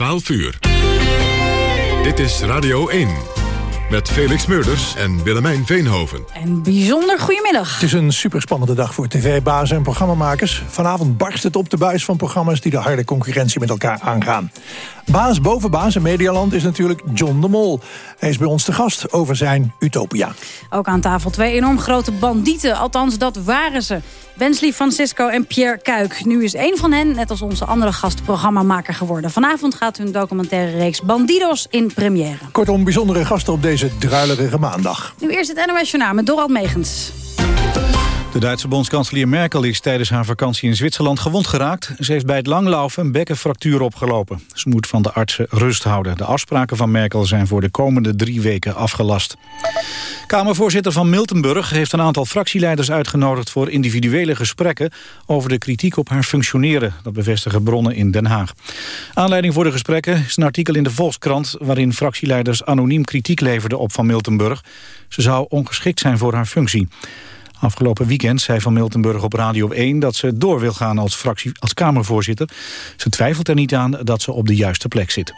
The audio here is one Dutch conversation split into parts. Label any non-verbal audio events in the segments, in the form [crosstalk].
12 uur. Dit is Radio 1. Met Felix Meurders en Willemijn Veenhoven. En bijzonder goedemiddag. Het is een superspannende dag voor tv-bazen en programmamakers. Vanavond barst het op de buis van programma's die de harde concurrentie met elkaar aangaan. Baas boven baas in Medialand is natuurlijk John de Mol. Hij is bij ons te gast over zijn Utopia. Ook aan tafel twee enorm grote bandieten. Althans, dat waren ze. Wensley Francisco en Pierre Kuik. Nu is één van hen, net als onze andere gast, programmamaker geworden. Vanavond gaat hun documentaire reeks Bandidos in première. Kortom, bijzondere gasten op deze druilerige maandag. Nu eerst het NOS met Dorald Megens. De Duitse bondskanselier Merkel is tijdens haar vakantie in Zwitserland gewond geraakt. Ze heeft bij het langlaufen een bekkenfractuur opgelopen. Ze moet van de artsen rust houden. De afspraken van Merkel zijn voor de komende drie weken afgelast. Kamervoorzitter van Miltenburg heeft een aantal fractieleiders uitgenodigd... voor individuele gesprekken over de kritiek op haar functioneren. Dat bevestigen bronnen in Den Haag. Aanleiding voor de gesprekken is een artikel in de Volkskrant... waarin fractieleiders anoniem kritiek leverden op Van Miltenburg. Ze zou ongeschikt zijn voor haar functie. Afgelopen weekend zei Van Miltenburg op Radio 1 dat ze door wil gaan als, fractie, als Kamervoorzitter. Ze twijfelt er niet aan dat ze op de juiste plek zit.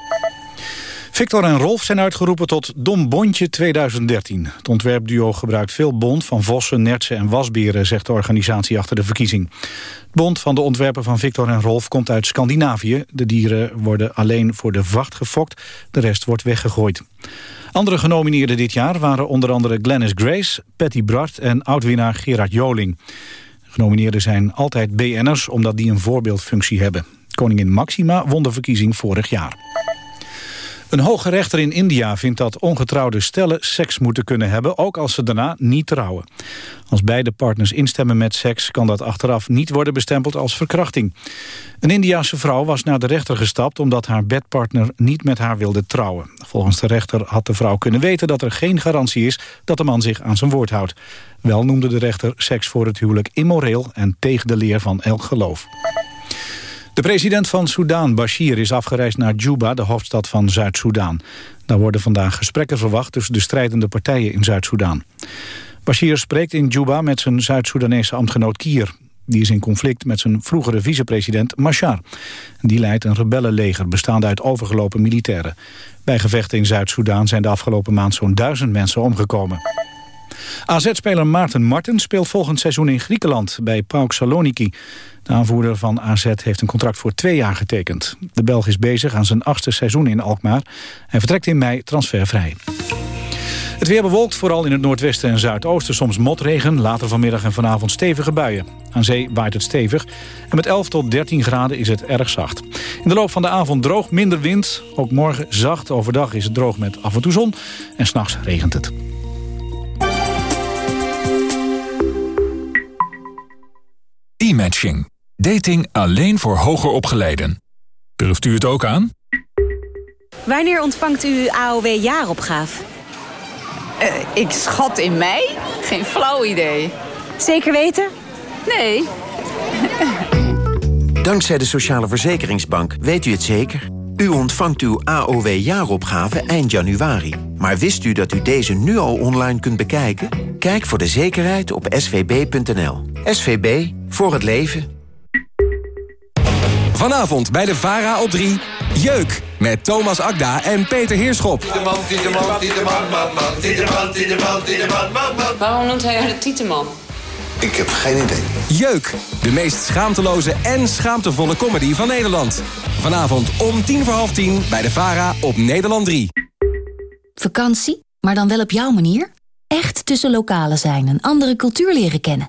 Victor en Rolf zijn uitgeroepen tot Dom Bondje 2013. Het ontwerpduo gebruikt veel bont van vossen, nertsen en wasberen... zegt de organisatie achter de verkiezing. Het bont van de ontwerpen van Victor en Rolf komt uit Scandinavië. De dieren worden alleen voor de vacht gefokt, de rest wordt weggegooid. Andere genomineerden dit jaar waren onder andere Glennis Grace, Patty Bart en oudwinnaar Gerard Joling. Genomineerden zijn altijd BN'ers omdat die een voorbeeldfunctie hebben. Koningin Maxima won de verkiezing vorig jaar. Een hoge rechter in India vindt dat ongetrouwde stellen seks moeten kunnen hebben, ook als ze daarna niet trouwen. Als beide partners instemmen met seks kan dat achteraf niet worden bestempeld als verkrachting. Een Indiase vrouw was naar de rechter gestapt omdat haar bedpartner niet met haar wilde trouwen. Volgens de rechter had de vrouw kunnen weten dat er geen garantie is dat de man zich aan zijn woord houdt. Wel noemde de rechter seks voor het huwelijk immoreel en tegen de leer van elk geloof. De president van Soudaan, Bashir, is afgereisd naar Juba, de hoofdstad van Zuid-Soedan. Daar worden vandaag gesprekken verwacht tussen de strijdende partijen in Zuid-Soedan. Bashir spreekt in Juba met zijn Zuid-Soedanese ambtgenoot Kier. Die is in conflict met zijn vroegere vicepresident Machar. Die leidt een rebellenleger bestaande uit overgelopen militairen. Bij gevechten in Zuid-Soedan zijn de afgelopen maand zo'n duizend mensen omgekomen. AZ-speler Maarten Marten speelt volgend seizoen in Griekenland bij PAOK Saloniki. De aanvoerder van AZ heeft een contract voor twee jaar getekend. De Belg is bezig aan zijn achtste seizoen in Alkmaar. Hij vertrekt in mei transfervrij. Het weer bewolkt, vooral in het noordwesten en zuidoosten. Soms motregen, later vanmiddag en vanavond stevige buien. Aan zee waait het stevig. En met 11 tot 13 graden is het erg zacht. In de loop van de avond droog, minder wind. Ook morgen zacht. Overdag is het droog met af en toe zon. En s'nachts regent het. E-matching. Dating alleen voor hoger opgeleiden. Durft u het ook aan? Wanneer ontvangt u AOW-jaaropgave? Uh, ik schat in mei? Geen flauw idee. Zeker weten? Nee. [laughs] Dankzij de Sociale Verzekeringsbank weet u het zeker. U ontvangt uw AOW-jaaropgave eind januari. Maar wist u dat u deze nu al online kunt bekijken? Kijk voor de zekerheid op svb.nl. SVB, voor het leven. Vanavond bij de VARA op 3, Jeuk. Met Thomas Akda en Peter Heerschop. Waarom noemt hij haar de Tieteman? Ik heb geen idee. Jeuk, de meest schaamteloze en schaamtevolle comedy van Nederland. Vanavond om tien voor half tien bij de VARA op Nederland 3. Vakantie, maar dan wel op jouw manier? Echt tussen lokalen zijn, een andere cultuur leren kennen.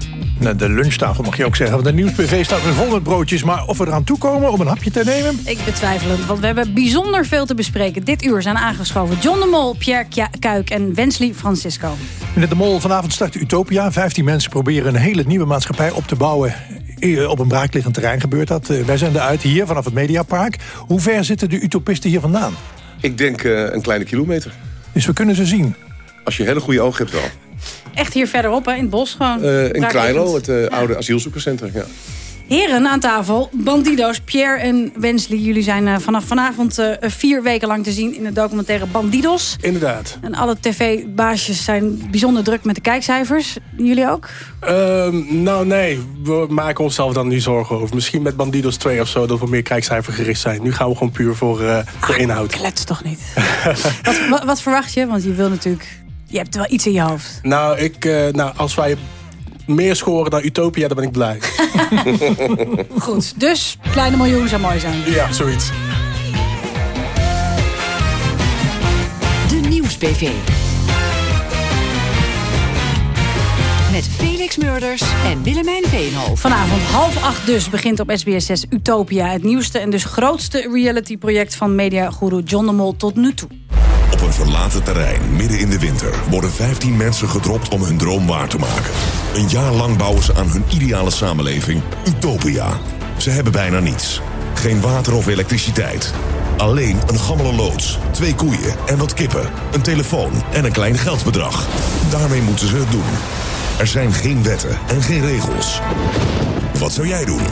de lunchtafel mag je ook zeggen. De nieuwsbv staat weer vol met broodjes. Maar of we eraan toekomen om een hapje te nemen? Ik betwijfel het, want we hebben bijzonder veel te bespreken. Dit uur zijn aangeschoven John de Mol, Pierre Kuik en Wensley Francisco. Meneer de Mol, vanavond start Utopia. 15 mensen proberen een hele nieuwe maatschappij op te bouwen. Eh, op een braakliggend terrein gebeurt dat. Eh, wij zijn eruit hier vanaf het Mediapark. Hoe ver zitten de utopisten hier vandaan? Ik denk uh, een kleine kilometer. Dus we kunnen ze zien? Als je hele goede ogen hebt wel. Echt hier verderop, hè, in het bos gewoon. Uh, in Krailo, het uh, Ja. oude asielzoekerscentrum. Ja. Heren aan tafel, Bandido's, Pierre en Wensley. Jullie zijn eh, vanaf vanavond eh, vier weken lang te zien in de documentaire Bandidos. Inderdaad. En alle tv-baasjes zijn bijzonder druk met de kijkcijfers. Jullie ook? Ehm, nou nee, we maken onszelf dan nu zorgen over. Misschien met Bandidos 2 of zo, dat we meer kijkcijfergericht zijn. Nu gaan we gewoon puur voor, eh, voor inhoud. Klets toch niet. [laughs] wat, wat, wat verwacht je? Want je wil natuurlijk... Je hebt wel iets in je hoofd. Nou, ik, eh, nou, als wij meer scoren dan Utopia, dan ben ik blij. [laughs] Goed, dus kleine miljoen zou mooi zijn. ja, zoiets. De Nieuws-PV. Met Felix Murders en Willemijn Veenhoff. Vanavond half acht dus begint op SBS 6 Utopia. Het nieuwste en dus grootste reality-project van mediagoeroe John de Mol tot nu toe. Op een verlaten terrein, midden in de winter, worden 15 mensen gedropt om hun droom waar te maken. Een jaar lang bouwen ze aan hun ideale samenleving, Utopia. Ze hebben bijna niets. Geen water of elektriciteit. Alleen een gammele loods, twee koeien en wat kippen, een telefoon en een klein geldbedrag. Daarmee moeten ze het doen. Er zijn geen wetten en geen regels. Wat zou jij doen?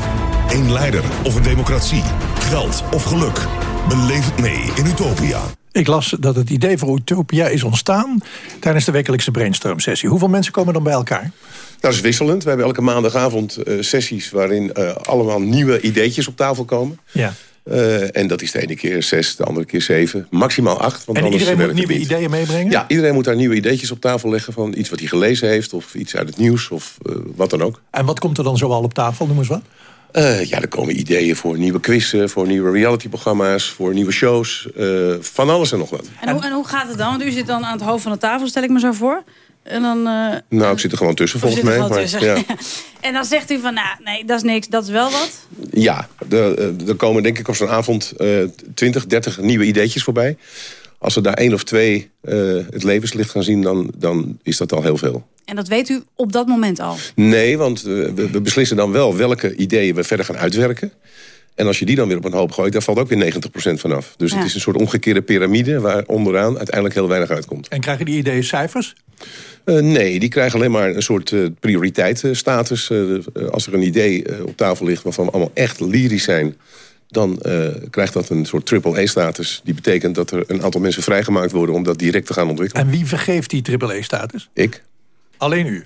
Eén leider of een democratie? Geld of geluk? Beleef het mee in Utopia. Ik las dat het idee voor Utopia is ontstaan tijdens de wekelijkse brainstorm-sessie. Hoeveel mensen komen dan bij elkaar? Dat is wisselend. We hebben elke maandagavond eh, sessies waarin eh, allemaal nieuwe ideetjes op tafel komen. Ja. Eh, en dat is de ene keer zes, de andere keer zeven. Maximaal acht. Want En iedereen moet nieuwe niet. ideeën meebrengen? Ja, iedereen moet daar nieuwe ideetjes op tafel leggen... van iets wat hij gelezen heeft of iets uit het nieuws of wat dan ook. En wat komt er dan zoal op tafel? Noem eens wat. Eh, ja, er komen ideeën voor nieuwe quizzen, voor nieuwe realityprogramma's... voor nieuwe shows, eh, van alles en nog wat. En, hoe, en hoe gaat het dan? Want u zit dan aan het hoofd van de tafel, stel ik me zo voor. En dan... eh, Nou, ik zit er gewoon tussen volgens mij. tussen. Ja, [laughs] en dan zegt u van, nou, nee, dat is niks, dat is wel wat. ja de, er komen denk ik op zo'n avond eh 20, 30 nieuwe ideetjes voorbij. Als er daar één of twee eh, het levenslicht gaan zien, dan, dan is dat al heel veel. En dat weet u op dat moment al. Nee, want eh, we, we beslissen dan wel welke ideeën we verder gaan uitwerken. En als je die dan weer op een hoop gooit, daar valt ook weer 90% vanaf. Dus Ja. het is een soort omgekeerde piramide... waar onderaan uiteindelijk heel weinig uitkomt. En krijgen die ideeën cijfers? Eh, nee, die krijgen alleen maar een soort eh prioriteitsstatus. Eh, als er een idee eh, op tafel ligt waarvan we allemaal echt lyrisch zijn... dan eh, krijgt dat een soort triple-A-status. Die betekent dat er een aantal mensen vrijgemaakt worden... om dat direct te gaan ontwikkelen. En wie vergeeft die triple-E-status? Ik. Alleen u?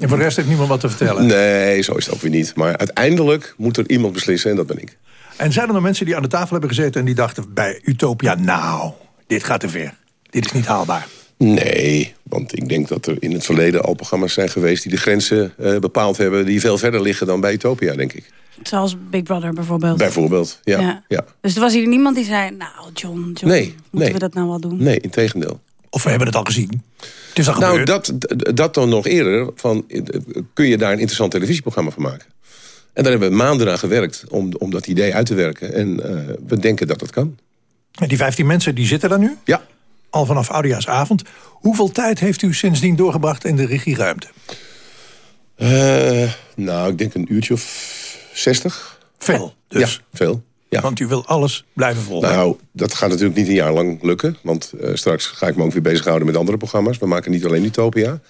En voor de rest heeft niemand wat te vertellen? Nee, zo is het ook weer niet. Maar uiteindelijk moet er iemand beslissen en dat ben ik. En zijn er nog mensen die aan de tafel hebben gezeten... en die dachten bij Utopia, nou, dit gaat te ver. Dit is niet haalbaar. Nee, want ik denk dat er in het verleden al programma's zijn geweest... die de grenzen eh, bepaald hebben die veel verder liggen dan bij Utopia, denk ik. Zoals Big Brother bijvoorbeeld. Bijvoorbeeld, ja. Ja. ja. Dus er was hier niemand die zei, nou John, John Nee, moeten nee. we dat nou wel doen? Nee, in tegendeel. Of we hebben het al gezien. Het is al nou, gebeurd. dat, dat dan nog eerder. Van, eh, kun je daar een interessant televisieprogramma van maken? En daar hebben we maanden aan gewerkt om, om dat idee uit te werken. En eh, we denken dat dat kan. En die 15 mensen die zitten daar nu? Ja. Al vanaf Oudejaarsavond. Hoeveel tijd heeft u sindsdien doorgebracht in de regieruimte? Eh, nou, ik denk een uurtje of zestig. Veel, dus. Ja, veel. Ja. Want u wil alles blijven volgen. Nou, dat gaat natuurlijk niet een jaar lang lukken. Want eh, straks ga ik me ook weer bezighouden met andere programma's. We maken niet alleen Utopia.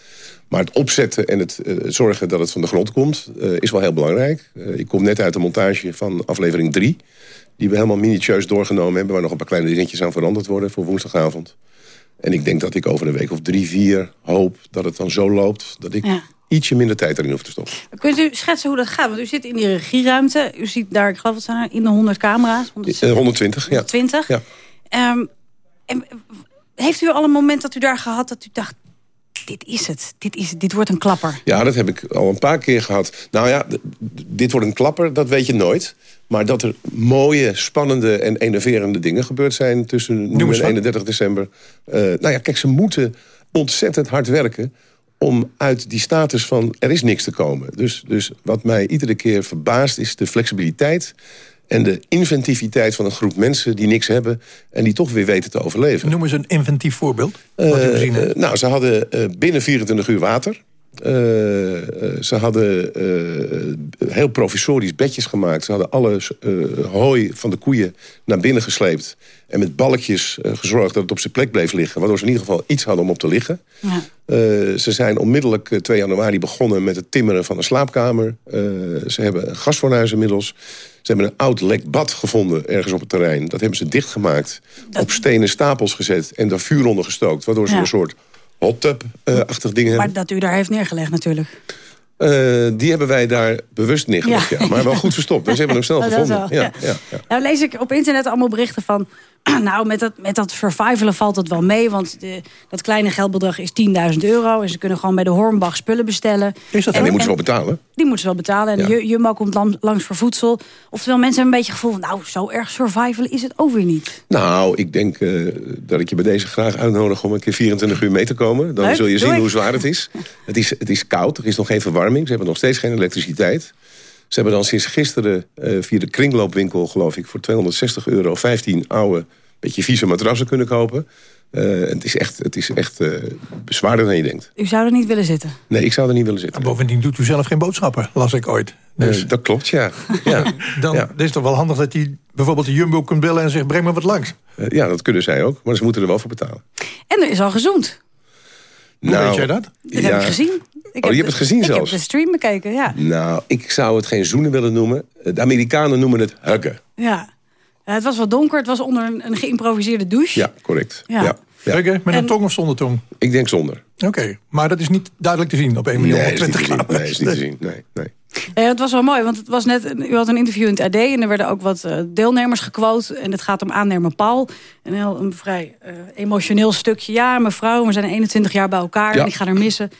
Maar het opzetten en het eh, zorgen dat het van de grond komt... eh, is wel heel belangrijk. Eh, ik kom net uit de montage van aflevering 3... die we helemaal minutieus doorgenomen hebben... waar nog een paar kleine dingetjes aan veranderd worden voor woensdagavond. En ik denk dat ik over een week of drie, vier hoop dat het dan zo loopt... dat ik Ja. Ietsje minder tijd erin hoef te stoppen. Kunt u schetsen hoe dat gaat? Want u zit in die regieruimte. U ziet daar, ik geloof het zijn in de 100 camera's. 100, Eh, 120, ja. 120. Ja. Ehm, en, heeft u al een moment dat u daar gehad dat u dacht... dit is het, dit, is het, dit wordt een klapper. Ja, dat heb ik al een paar keer gehad. Nou ja, dit wordt een klapper, dat weet je nooit. Maar dat er mooie, spannende en enerverende dingen gebeurd zijn... tussen nu en wat. 31 december. Eh, nou ja, kijk, ze moeten ontzettend hard werken... om uit die status van er is niks te komen. Dus, dus wat mij iedere keer verbaast is de flexibiliteit... en de inventiviteit van een groep mensen die niks hebben... en die toch weer weten te overleven. Noem eens een inventief voorbeeld. wat u Eh, gezien hebt. eh, nou, ze hadden eh, binnen 24 uur water. Eh, eh, ze hadden eh, heel provisorisch bedjes gemaakt. Ze hadden alle eh, hooi van de koeien naar binnen gesleept. En met balkjes gezorgd dat het op zijn plek bleef liggen. Waardoor ze in ieder geval iets hadden om op te liggen. Ja. Ze zijn onmiddellijk eh, 2 januari begonnen met het timmeren van een slaapkamer. Ze hebben een gasfornuis inmiddels. Ze hebben een oud lek bad gevonden ergens op het terrein. Dat hebben ze dichtgemaakt, op stenen stapels gezet... en daar vuur onder gestookt. Waardoor ze Ja. een soort hot tub-achtig ding hebben. Maar dat u daar heeft neergelegd natuurlijk. Eh, die hebben wij daar bewust neergelegd, ja. Ja. Maar wel goed verstopt. Dus hebben hem snel [laughs] Oh, gevonden. wel, Ja, ja. ja, ja. Nou lees ik op internet allemaal berichten van... [clears throat] nou, met dat, met dat survivalen valt het wel mee. Want de, dat kleine geldbedrag is 10.000 euro. En ze kunnen gewoon bij de Hornbach spullen bestellen. Is dat en, en die moeten ze wel betalen. Die moeten ze wel betalen. En Ja. Ju- Jumbo komt lang- langs voor voedsel. Oftewel, mensen hebben een beetje het gevoel van... nou, zo erg survivalen is het ook weer niet. Nou, ik denk eh, dat ik je bij deze graag uitnodig om een keer 24 uur mee te komen. Dan Leuk, zul je zien ik. hoe zwaar het is. het is. Het is koud, er is nog geen verwarming. Ze hebben nog steeds geen elektriciteit. Ze hebben dan sinds gisteren eh, via de kringloopwinkel, geloof ik... voor 260 euro 15 oude, beetje vieze matrassen kunnen kopen. Eh, het is echt, het is echt eh, zwaarder dan je denkt. U zou er niet willen zitten. Nee, ik zou er niet willen zitten. Bovendien doet u zelf geen boodschappen, las ik ooit. Dus dat klopt, ja. [laughs] ja. dan ja. is het toch wel handig dat hij bijvoorbeeld de Jumbo kunt bellen... en zegt, breng me wat langs. Ja, dat kunnen zij ook, maar ze moeten er wel voor betalen. En er is al gezoend. Hoe weet jij dat? Dat heb ik gezien. Ik oh, je heb hebt het gezien ik zelfs? heb de stream bekeken, ja. Nou, ik zou het geen zoenen willen noemen. De Amerikanen noemen het huggen. ja. Het was wat donker, het was onder een, een geïmproviseerde douche. Ja, correct. Ja. Ja. Ja. Huggen, met een En- tong of zonder tong? Ik denk zonder. Oké, maar dat is niet duidelijk te zien op 1 Nee, miljoen is niet te 20 zien. Nee, is niet te zien. Nee, nee. Eh, het was wel mooi, want het was net, u had een interview in het AD... en er werden ook wat eh, deelnemers gequote. En het gaat om aannemer Paul. Een heel een vrij eh, emotioneel stukje. Ja, mevrouw, we zijn 21 jaar bij elkaar Ja. en ik ga er missen.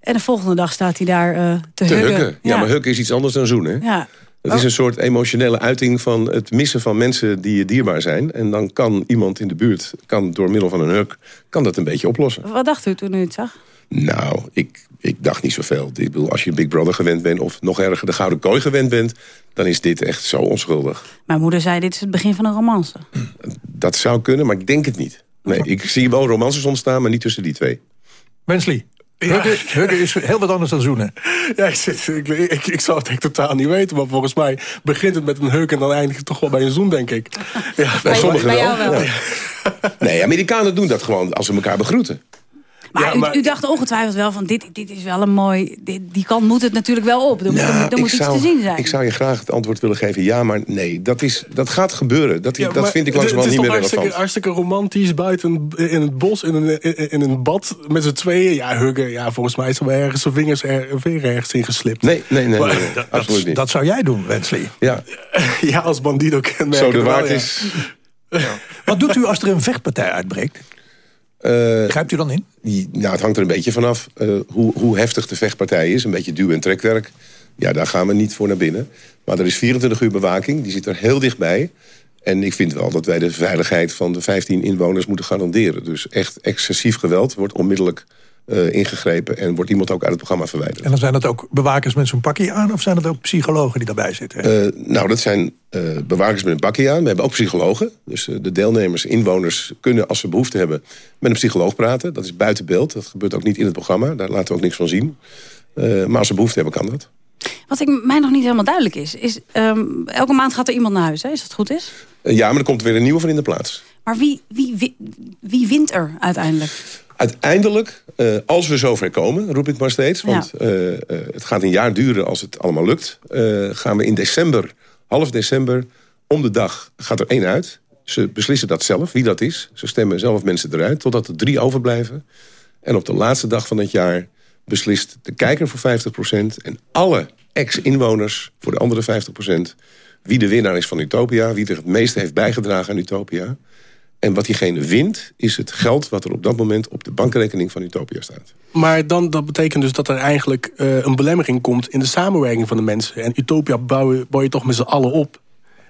En de volgende dag staat hij daar te, Te huggen. huggen. Ja, maar huggen is iets anders dan zoenen. Ja. Het is een soort emotionele uiting van het missen van mensen die je dierbaar zijn. En dan kan iemand in de buurt, kan door middel van een hug, kan dat een beetje oplossen. Wat dacht u toen u het zag? Nou, ik, ik dacht niet zoveel. Ik bedoel, als je Big Brother gewend bent, of nog erger de Gouden Kooi gewend bent, dan is dit echt zo onschuldig. Mijn moeder zei, dit is het begin van een romance. Dat zou kunnen, maar ik denk het niet. Nee, ik zie wel romances ontstaan, maar niet tussen die twee. Wensley, huggen is heel wat anders dan zoenen. Ja, ik, zit, ik, ik, ik zou het echt totaal niet weten. Maar volgens mij begint het met een heuk en dan eindigt het toch wel bij een zoen, denk ik. Ja, Bij sommigen bij wel. jou wel. Ja. Nee, Amerikanen doen dat gewoon als ze elkaar begroeten. Maar, Ja, u- maar- U, dacht ongetwijfeld wel van, dit, dit is wel een mooi... Dit, die kant moet het natuurlijk wel op. Er moet, moet- er ik moet iets zou, te zien zijn. Ik zou je graag het antwoord willen geven. Ja, maar nee, dat, is, dat gaat gebeuren. Dat, Ja, dat maar vind ik het- langzamerhand niet Het meer is toch relevant. hartstikke, hartstikke romantisch buiten in het bos, in een, in, in een bad met z'n tweeën. Ja, huggen, ja, volgens mij is er wel ergens zijn vingers er, weer ergens in geslipt. Nee, nee, nee, Maar- nee, nee, absoluut niet. Dat zou jij doen, Wensley. ja, [laughs] Ja, als bandido kenmerken. zo de wel, waard ja. is. [laughs] Wat doet u als er een vechtpartij uitbreekt? Eh, Grijpt u dan in? die- nou, het hangt er een beetje vanaf eh, hoe, hoe heftig de vechtpartij is. Een beetje duw- en trekwerk. Ja, daar gaan we niet voor naar binnen. Maar er is 24 uur bewaking. Die zit er heel dichtbij. En ik vind wel dat wij de veiligheid van de 15 inwoners moeten garanderen. Dus echt excessief geweld wordt onmiddellijk eh, ingegrepen... en wordt iemand ook uit het programma verwijderd. En dan zijn het ook bewakers met zo'n pakje aan... of zijn het ook psychologen die daarbij zitten? Eh, nou, dat zijn eh, bewakers met een bakje aan. We hebben ook psychologen. Dus de deelnemers, inwoners, kunnen als ze behoefte hebben... met een psycholoog praten. Dat is buiten beeld. Dat gebeurt ook niet in het programma. Daar laten we ook niks van zien. Eh, maar als ze behoefte hebben, kan dat. Wat ik, mij nog niet helemaal duidelijk is... is ehm, elke maand gaat er iemand naar huis, hè, als dat goed is. Ja, maar er komt weer een nieuwe van in de plaats. Maar wie, wie, wie, wie wint er uiteindelijk? Uiteindelijk, eh, als we zover komen, roep ik maar steeds... want Ja. eh, eh, het gaat een jaar duren als het allemaal lukt... gaan we in december, half december, om de dag gaat er één uit. Ze beslissen dat zelf, wie dat is. Ze stemmen zelf mensen eruit, totdat er drie overblijven. En op de laatste dag van het jaar beslist de kijker voor 50%... en alle ex-inwoners voor de andere 50%... wie de winnaar is van Utopia, wie er het meeste heeft bijgedragen aan Utopia... En wat diegene wint, is het geld wat er op dat moment op de bankrekening van Utopia staat. Maar dan, dat betekent dus dat er eigenlijk eh, een belemmering komt... in de samenwerking van de mensen. En Utopia bouw je, bouw je toch met z'n allen op.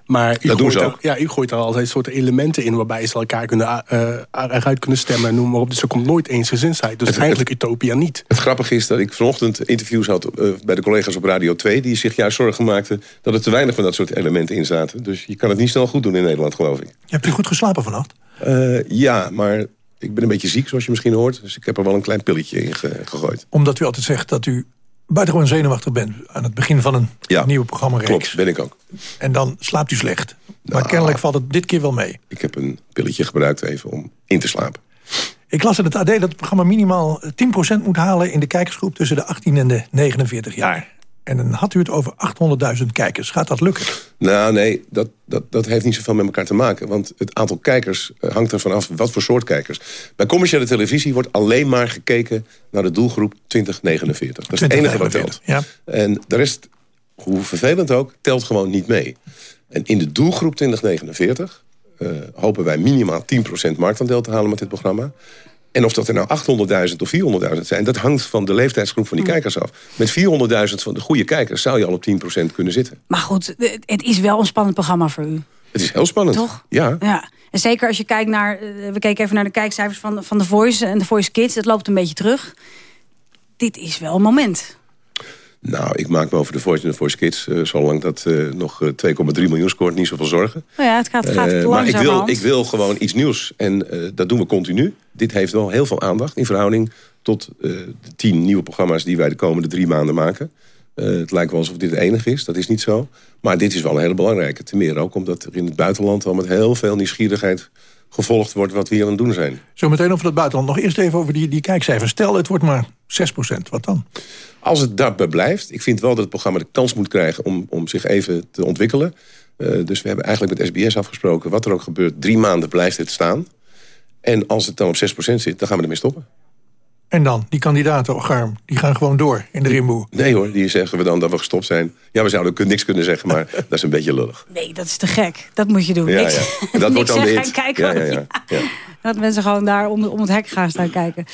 Maar u Dat doen gooit ook. Ja, u gooit daar altijd soorten elementen in... waarbij ze elkaar kunnen, eh, eruit kunnen stemmen en noem maar op. Dus er komt nooit eensgezinsheid. Dus Het- eigenlijk Utopia niet. Het grappige is dat ik vanochtend interviews had eh, bij de collega's op Radio 2... die zich juist zorgen maakten dat er te weinig van dat soort elementen in zaten. Dus je kan het niet snel goed doen in Nederland, geloof ik. Hebt u goed geslapen vannacht? Eh, ja, maar Ik ben een beetje ziek, zoals je misschien hoort. Dus ik heb er wel een klein pilletje in gegooid. Omdat u altijd zegt dat u buitengewoon zenuwachtig bent... aan het begin van een ja, nieuwe programma Klopt, ben ik ook. En dan slaapt u slecht. Maar nou, kennelijk valt het dit keer wel mee. Ik heb een pilletje gebruikt even om in te slapen. Ik las in het AD dat het programma minimaal 10% moet halen... in de kijkersgroep tussen de 18 en de 49 jaar. En dan had u het over 800.000 kijkers. Gaat dat lukken? Nou, nee, dat, dat, dat heeft niet zoveel met elkaar te maken. Want het aantal kijkers eh, hangt ervan af wat voor soort kijkers. Bij commerciële televisie wordt alleen maar gekeken... naar de doelgroep 2049. Dat is het enige wat telt. Ja. En de rest, hoe vervelend ook, telt gewoon niet mee. En in de doelgroep 2049 uh, eh, hopen wij minimaal 10% marktaandeel te halen met dit programma. En of dat er nou 800.000 of 400.000 zijn... dat hangt van de leeftijdsgroep van die kijkers af. Met 400.000 van de goede kijkers zou je al op 10% kunnen zitten. Maar goed, het is wel een spannend programma voor u. Het is heel spannend. Toch? Ja. ja. En zeker als je kijkt naar... Eh, we keken even naar de kijkcijfers van, van The Voice en The Voice Kids. Het loopt een beetje terug. Dit is wel een moment. Nou, ik maak me over de Voice en de Voice Kids... Uh, zolang dat uh, nog 2,3 miljoen scoort, niet zoveel zorgen. Nou ja, het gaat, gaat uh, Maar ik wil, ik wil gewoon iets nieuws. En dat doen we continu. Dit heeft wel heel veel aandacht in verhouding... tot de tien nieuwe programma's die wij de komende drie maanden maken. het lijkt wel alsof dit het enige is. Dat is niet zo. Maar dit is wel een hele belangrijke. Ten meer ook omdat er in het buitenland... al met heel veel nieuwsgierigheid gevolgd wordt wat we hier aan het doen zijn. Zometeen over het buitenland. Nog eerst even over die, die kijkcijfers. Stel, het wordt maar 6% wat dan? Als het daarbij blijft. Ik vind wel dat het programma de kans moet krijgen om, om zich even te ontwikkelen. Uh, dus we hebben eigenlijk met SBS afgesproken... wat er ook gebeurt, drie maanden blijft het staan. En als het dan op 6% zit, dan gaan we ermee stoppen. En dan, die kandidaten, Garm, die gaan gewoon door in de rimboe? Nee hoor, die zeggen we dan dat we gestopt zijn. Ja, we zouden niks kunnen zeggen, maar [laughs] dat is een beetje lullig. Nee, dat is te gek. Dat moet je doen. Ja, niks, ja. Dat [laughs] wordt dan de hit. Kijken, ja, ja, ja, Dat mensen gewoon daar om, om het hek gaan staan kijken.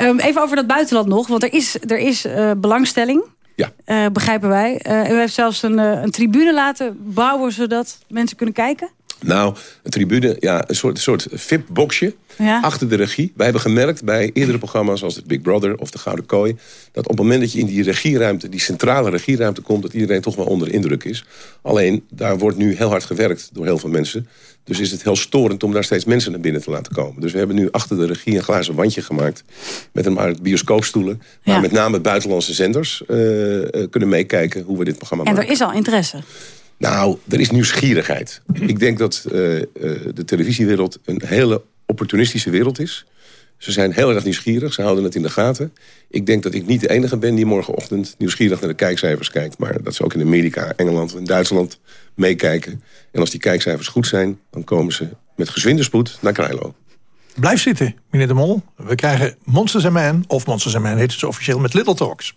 Um, even over dat buitenland nog, want er is, er is uh, belangstelling. Ja. Uh, begrijpen wij. Uh, u heeft zelfs een, een tribune laten bouwen... zodat mensen kunnen kijken? Nou, een tribune, ja, een soort, soort VIP-boxje ja. achter de regie. Wij hebben gemerkt bij eerdere programma's zoals het Big Brother of de Gouden Kooi... dat op het moment dat je in die regieruimte, die centrale regieruimte komt... dat iedereen toch wel onder indruk is. Alleen, daar wordt nu heel hard gewerkt door heel veel mensen. Dus is het heel storend om daar steeds mensen naar binnen te laten komen. Dus we hebben nu achter de regie een glazen wandje gemaakt... met een paar bioscoopstoelen... waar met name buitenlandse zenders uh, kunnen meekijken hoe we dit programma maken. En er is al interesse. Nou, er is nieuwsgierigheid. Ik denk dat uh, uh, de televisiewereld een hele opportunistische wereld is. Ze zijn heel erg nieuwsgierig, ze houden het in de gaten. Ik denk dat ik niet de enige ben die morgenochtend nieuwsgierig naar de kijkcijfers kijkt. Maar dat ze ook in Amerika, Engeland en Duitsland meekijken. En als die kijkcijfers goed zijn, dan komen ze met gezwinde spoed naar Krailo. Blijf zitten, meneer de Mol. We krijgen Monsters Man, of Monsters Man heet het officieel, met Little Talks.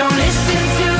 Don't listen to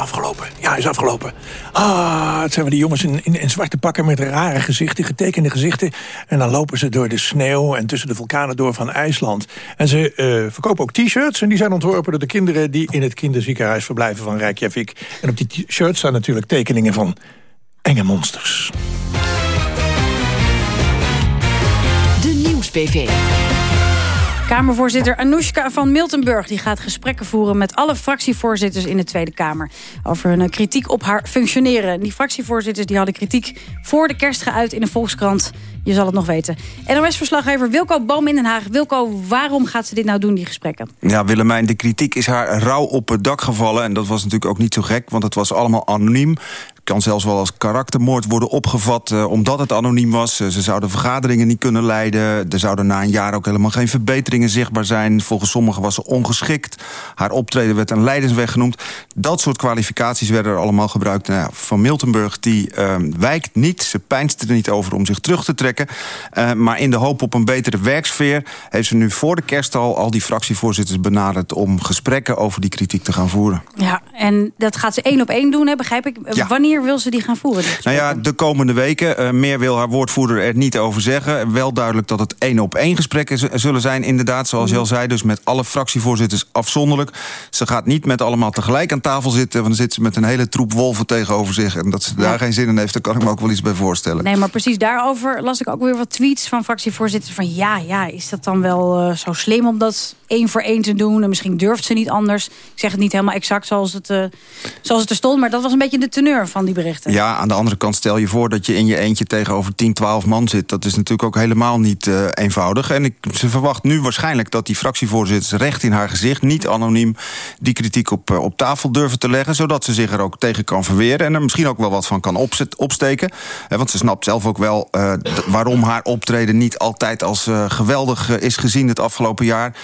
Afgelopen? Ja, is afgelopen. Ah, het zijn we die jongens in, in, zwarte pakken met rare gezichten, getekende gezichten. En dan lopen ze door de sneeuw en tussen de vulkanen door van IJsland. En ze eh, verkopen ook t-shirts en die zijn ontworpen door de kinderen... die in het kinderziekenhuis verblijven van Reykjavik. En op die t-shirts staan natuurlijk tekeningen van enge monsters. De Nieuws-PV. Kamervoorzitter Anoushka van Miltenburg die gaat gesprekken voeren met alle fractievoorzitters in de Tweede Kamer over hun eh, kritiek op haar functioneren. Die fractievoorzitters die hadden kritiek voor de kerst geuit in de Volkskrant. Je zal het nog weten. NOS-verslaggever Wilco Boom in Den Haag. Wilco, waarom gaat ze dit nou doen, die gesprekken? Ja, Willemijn, de kritiek is haar rauw op het dak gevallen. En dat was natuurlijk ook niet zo gek, want het was allemaal anoniem kan zelfs wel als karaktermoord worden opgevat... Uh, omdat het anoniem was. Uh, ze zouden vergaderingen niet kunnen leiden. Er zouden na een jaar ook helemaal geen verbeteringen zichtbaar zijn. Volgens sommigen was ze ongeschikt. Haar optreden werd een leidensweg genoemd. Dat soort kwalificaties werden er allemaal gebruikt. Nou van Miltenburg die uh, wijkt niet. Ze pijnst er niet over om zich terug te trekken. maar in de hoop op een betere werksfeer... heeft ze nu voor de kerst al al die fractievoorzitters benaderd... om gesprekken over die kritiek te gaan voeren. Ja, en dat gaat ze één op één doen, hè, begrijp ik. Ja. Wanneer wil ze die gaan voeren? Nou ja, de komende weken. Uh, meer wil haar woordvoerder er niet over zeggen. Wel duidelijk dat het één op één gesprekken zullen zijn. Inderdaad, zoals je al zei. Dus met alle fractievoorzitters afzonderlijk. Ze gaat niet met allemaal tegelijk aan tafel zitten. Want dan zit ze met een hele troep wolven tegenover zich. En dat ze daar geen zin in heeft, daar kan ik me ook wel iets bij voorstellen. Nee, maar precies daarover las ik ook weer wat tweets van fractievoorzitters. Van ja, ja, is dat dan wel uh, zo slim om dat één voor één te doen? En misschien durft ze niet anders. Ik zeg het niet helemaal exact zoals het, uh, zoals het er stond. Maar dat was een beetje de teneur van die. Ja, aan de andere kant stel je voor dat je in je eentje tegenover 10, 12 man zit. Dat is natuurlijk ook helemaal niet uh, eenvoudig. En ik, ze verwacht nu waarschijnlijk dat die fractievoorzitters recht in haar gezicht... niet anoniem die kritiek op, uh, op tafel durven te leggen... zodat ze zich er ook tegen kan verweren... en er misschien ook wel wat van kan opzet, opsteken. Want ze snapt zelf ook wel waarom haar optreden niet altijd als geweldig is gezien het afgelopen jaar.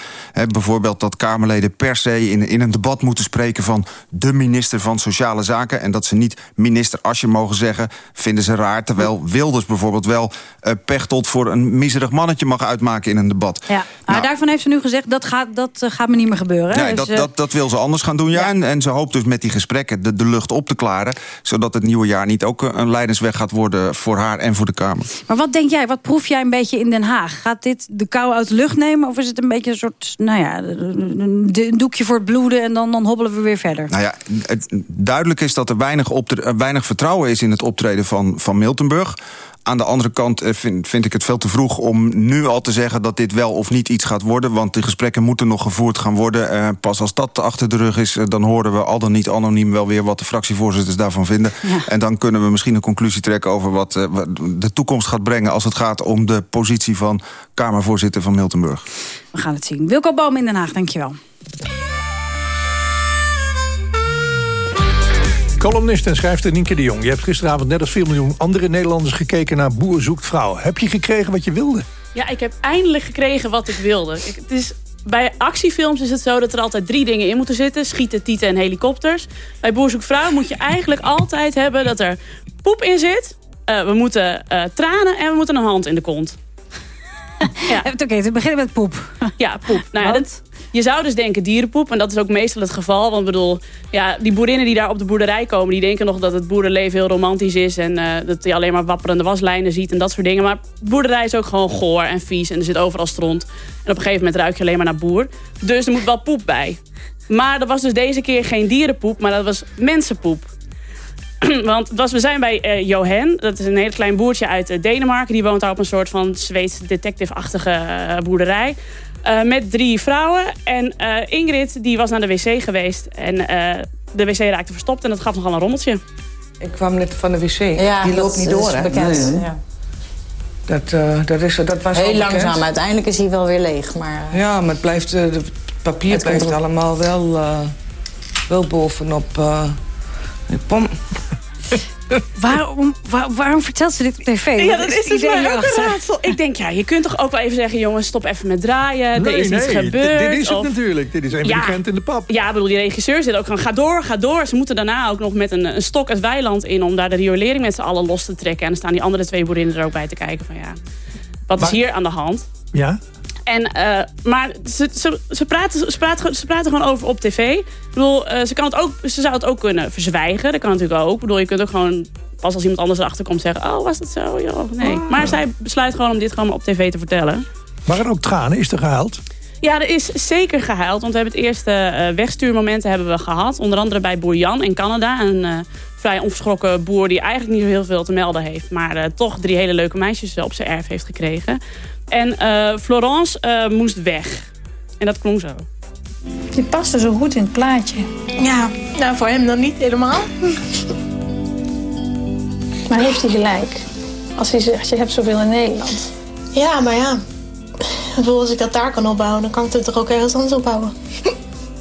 bijvoorbeeld dat Kamerleden per se in, in een debat moeten spreken... van de minister van Sociale Zaken... en dat ze niet minister als je mogen zeggen, vinden ze raar. Terwijl Wilders bijvoorbeeld wel uh, Pechtold voor een miserig mannetje mag uitmaken in een debat. Ja, maar nou, daarvan heeft ze nu gezegd, dat gaat, dat uh, gaat me niet meer gebeuren. Ja, dus, dat, dat, dat wil ze anders gaan doen, ja. ja. En, en, ze hoopt dus met die gesprekken de, de lucht op te klaren. Zodat het nieuwe jaar niet ook een leidensweg gaat worden voor haar en voor de Kamer. Maar wat denk jij, wat proef jij een beetje in Den Haag? Gaat dit de kou uit de lucht nemen? Of is het een beetje een soort, nou ja, een doekje voor het bloeden... en dan, dan hobbelen we weer verder? Nou ja, het, duidelijk is dat er weinig, op de, weinig vertrouwen is in het optreden van, van Miltenburg. Aan de andere kant vind, vind ik het veel te vroeg om nu al te zeggen... dat dit wel of niet iets gaat worden. Want de gesprekken moeten nog gevoerd gaan worden. Uh, pas als dat achter de rug is, dan horen we al dan niet anoniem... wel weer wat de fractievoorzitters daarvan vinden. Ja. En dan kunnen we misschien een conclusie trekken... over wat uh, de toekomst gaat brengen... als het gaat om de positie van Kamervoorzitter van Miltenburg. We gaan het zien. Wilco Boom in Den Haag, dankjewel. Columnist en schrijfster Nienke de Jong. Je hebt gisteravond net als 4 miljoen andere Nederlanders gekeken naar Boer zoekt vrouw. Heb je gekregen wat je wilde? Ja, ik heb eindelijk gekregen wat ik wilde. Ik, het is, bij actiefilms is het zo dat er altijd drie dingen in moeten zitten. Schieten, tieten en helikopters. Bij Boer zoekt vrouw moet je eigenlijk altijd hebben dat er poep in zit. Uh, we moeten uh, tranen en we moeten een hand in de kont. [laughs] ja. Oké, okay, we beginnen met poep. Ja, poep. Nou ja, dat, je zou dus denken dierenpoep. En dat is ook meestal het geval. Want bedoel, ja, die boerinnen die daar op de boerderij komen... die denken nog dat het boerenleven heel romantisch is. En uh, dat je alleen maar wapperende waslijnen ziet en dat soort dingen. Maar boerderij is ook gewoon goor en vies. En er zit overal stront. En op een gegeven moment ruik je alleen maar naar boer. Dus er moet wel poep bij. Maar dat was dus deze keer geen dierenpoep, maar dat was mensenpoep. [clears throat] Want was, we zijn bij uh, Johan. Dat is een heel klein boertje uit uh, Denemarken. Die woont daar op een soort van Zweeds detective-achtige boerderij. Uh, met drie vrouwen. En uh, Ingrid die was naar de wc geweest. En uh, de wc raakte verstopt en dat gaf nogal een rommeltje. Ik kwam net van de wc. Ja, die loopt niet door, is hè? bekend. Ja. Dat, dat, is, dat was Heel langzaam. Uiteindelijk is hij wel weer leeg. Maar, Ja, maar het blijft... papier Het blijft allemaal wel, eh, wel bovenop eh de pom. [laughs] Waarom, waar- waarom vertelt ze dit op tv? Ja, dat het is dus ook een raadsel. Ik denk, ja, je kunt toch ook wel even zeggen... jongens, stop even met draaien. er Nee, is iets nee, gebeurd. dit is het of- natuurlijk. Dit is een Ja. in de pap. Ja, ik bedoel, die regisseur zit ook gewoon, ga door, ga door. Ze moeten daarna ook nog met een, een stok het weiland in... om daar de riolering met z'n allen los te trekken. En dan staan die andere twee boerinnen er ook bij te kijken van, ja... Wat is hier aan de hand? Ja? En, eh, maar ze, ze, ze, praten, ze, praten, ze praten gewoon over op tv. Ik bedoel, eh, ze, kan het ook, ze zou het ook kunnen verzwijgen. Dat kan natuurlijk ook. Ik bedoel, je kunt ook gewoon pas als iemand anders erachter komt zeggen... oh, was dat zo? Joh, nee. Maar zij besluit gewoon om dit gewoon op tv te vertellen. Waren er ook tranen? Is er gehuild? Ja, er is zeker gehuild. Want we hebben het eerste eh, wegstuurmomenten hebben we gehad. Onder andere bij boer Jan in Canada. Een eh, vrij onverschrokken boer die eigenlijk niet zo heel veel te melden heeft. Maar eh, toch drie hele leuke meisjes op zijn erf heeft gekregen. En eh, Florence eh, moest weg. En dat klonk zo. Die paste zo goed in het plaatje. Ja, nou voor hem dan niet helemaal. Maar heeft hij gelijk? Als hij zegt, je hebt zoveel in Nederland. Ja, maar ja. Ik bedoel, als ik dat daar kan opbouwen, dan kan ik het er ook ergens anders opbouwen.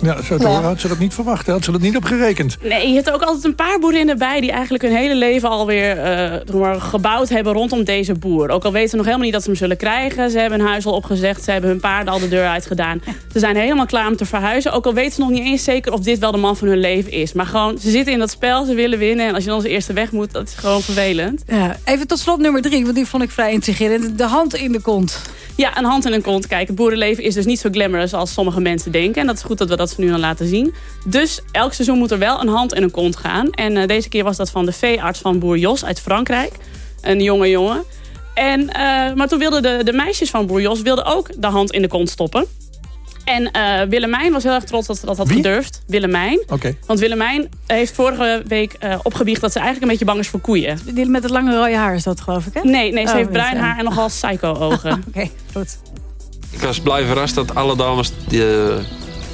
Ja, zo te horen had ze dat niet verwacht. Had ze dat niet op gerekend. Nee, je hebt ook altijd een paar boerinnen bij... die eigenlijk hun hele leven alweer eh, maar, gebouwd hebben rondom deze boer. Ook al weten ze nog helemaal niet dat ze hem zullen krijgen. Ze hebben hun huis al opgezegd. Ze hebben hun paarden al de deur uitgedaan. Ze zijn helemaal klaar om te verhuizen. Ook al weten ze nog niet eens zeker of dit wel de man van hun leven is. Maar gewoon, ze zitten in dat spel, ze willen winnen. En als je dan als eerste weg moet, dat is gewoon vervelend. Ja, even tot slot nummer drie, want die vond ik vrij intrigerend. De hand in de kont. Ja, een hand in een kont. Kijk, het boerenleven is dus niet zo glamorous als sommige mensen denken. En dat is goed dat we dat nu dan laten zien. Dus elk seizoen moet er wel een hand in een kont gaan. En eh, deze keer was dat van de veearts van boer Jos uit Frankrijk. Een jonge jongen. En, eh, maar toen wilden de, de meisjes van boer Jos wilden ook de hand in de kont stoppen. En eh, Willemijn was heel erg trots dat ze dat had gedurfd. Willemijn. Oké. Want Willemijn heeft vorige week eh, opgebiecht dat ze eigenlijk een beetje bang is voor koeien. Die met het lange rode haar is dat, geloof ik, hè? Nee, nee ze Oh, heeft bruin haar en nogal psycho-ogen. [laughs] Oké, goed. Ik was blij verrast dat alle dames die,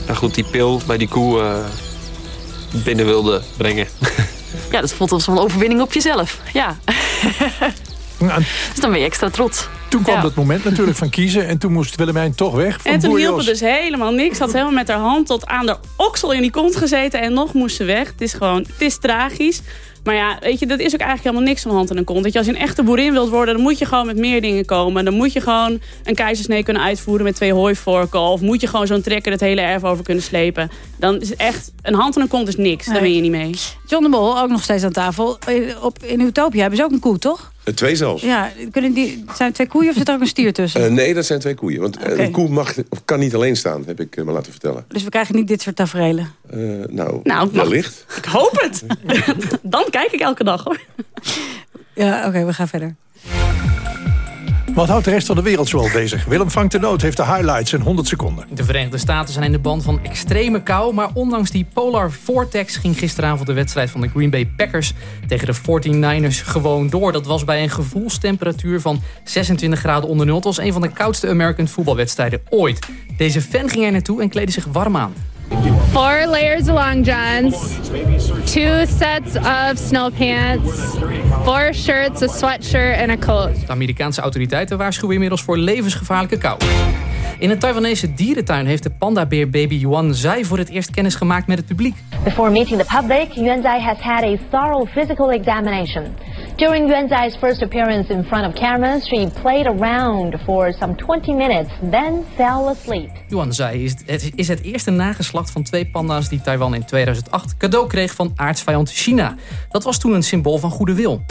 nou goed, die pil bij die koe eh, binnen wilden brengen. [laughs] Ja, dat voelt als een overwinning op jezelf. Ja. [laughs] dus dan ben je extra trots. Toen kwam Ja. dat moment natuurlijk van kiezen. En toen moest Willemijn toch weg van En toen hielp het dus helemaal niks. Ze had helemaal met haar hand tot aan de oksel in die kont gezeten. En nog moest ze weg. Het is gewoon, het is tragisch. Maar ja, weet je, dat is ook eigenlijk helemaal niks van hand in een kont. Dat je als je een echte boerin wilt worden, dan moet je gewoon met meer dingen komen. Dan moet je gewoon een keizersnee kunnen uitvoeren met twee hooivorken. Of moet je gewoon zo'n trekker het hele erf over kunnen slepen. Dan is echt, een hand in een kont is niks. Daar ben je niet mee. John de Mol, ook nog steeds aan tafel. Eh, Op, in Utopia hebben ze ook een koe, toch? Eh, twee zelfs. Ja, kunnen die, zijn twee koeien of zit er ook een stier tussen? Eh, nee, dat zijn twee koeien. Want eh, een koe mag, of kan niet alleen staan, heb ik eh, me laten vertellen. Dus we krijgen niet dit soort tafereelen. Eh, nou, Nou, wellicht. Ik hoop het. [laughs] dan kijk ik elke dag hoor. Ja, oké, we gaan verder. Wat houdt de rest van de wereld zoal bezig? Willem Frank de Noot heeft de highlights in 100 seconden. De Verenigde Staten zijn in de band van extreme kou... maar ondanks die polar vortex ging gisteravond de wedstrijd van de Green Bay Packers... tegen de 49ers gewoon door. Dat was bij een gevoelstemperatuur van 26 graden onder nul. Het was een van de koudste American voetbalwedstrijden ooit. Deze fan ging er naartoe en kleedde zich warm aan. Four layers of long johns, two sets of snow pants, four shirts, a sweatshirt, and a coat. De Amerikaanse autoriteiten waarschuwen inmiddels voor levensgevaarlijke kou. In een Taiwanese dierentuin heeft de pandabeer baby Yuan Zai voor het eerst kennis gemaakt met het publiek. Before meeting the public, Yuanzai has had a thorough physical examination. During Yuanzai's first appearance in front of cameras, she played around for some 20 minutes, then fell asleep. Yuan Zai is het, is het eerste nageslacht van twee panda's die Taiwan in 2008 cadeau kreeg van aardsvijand China. Dat was toen een symbool van goede wil.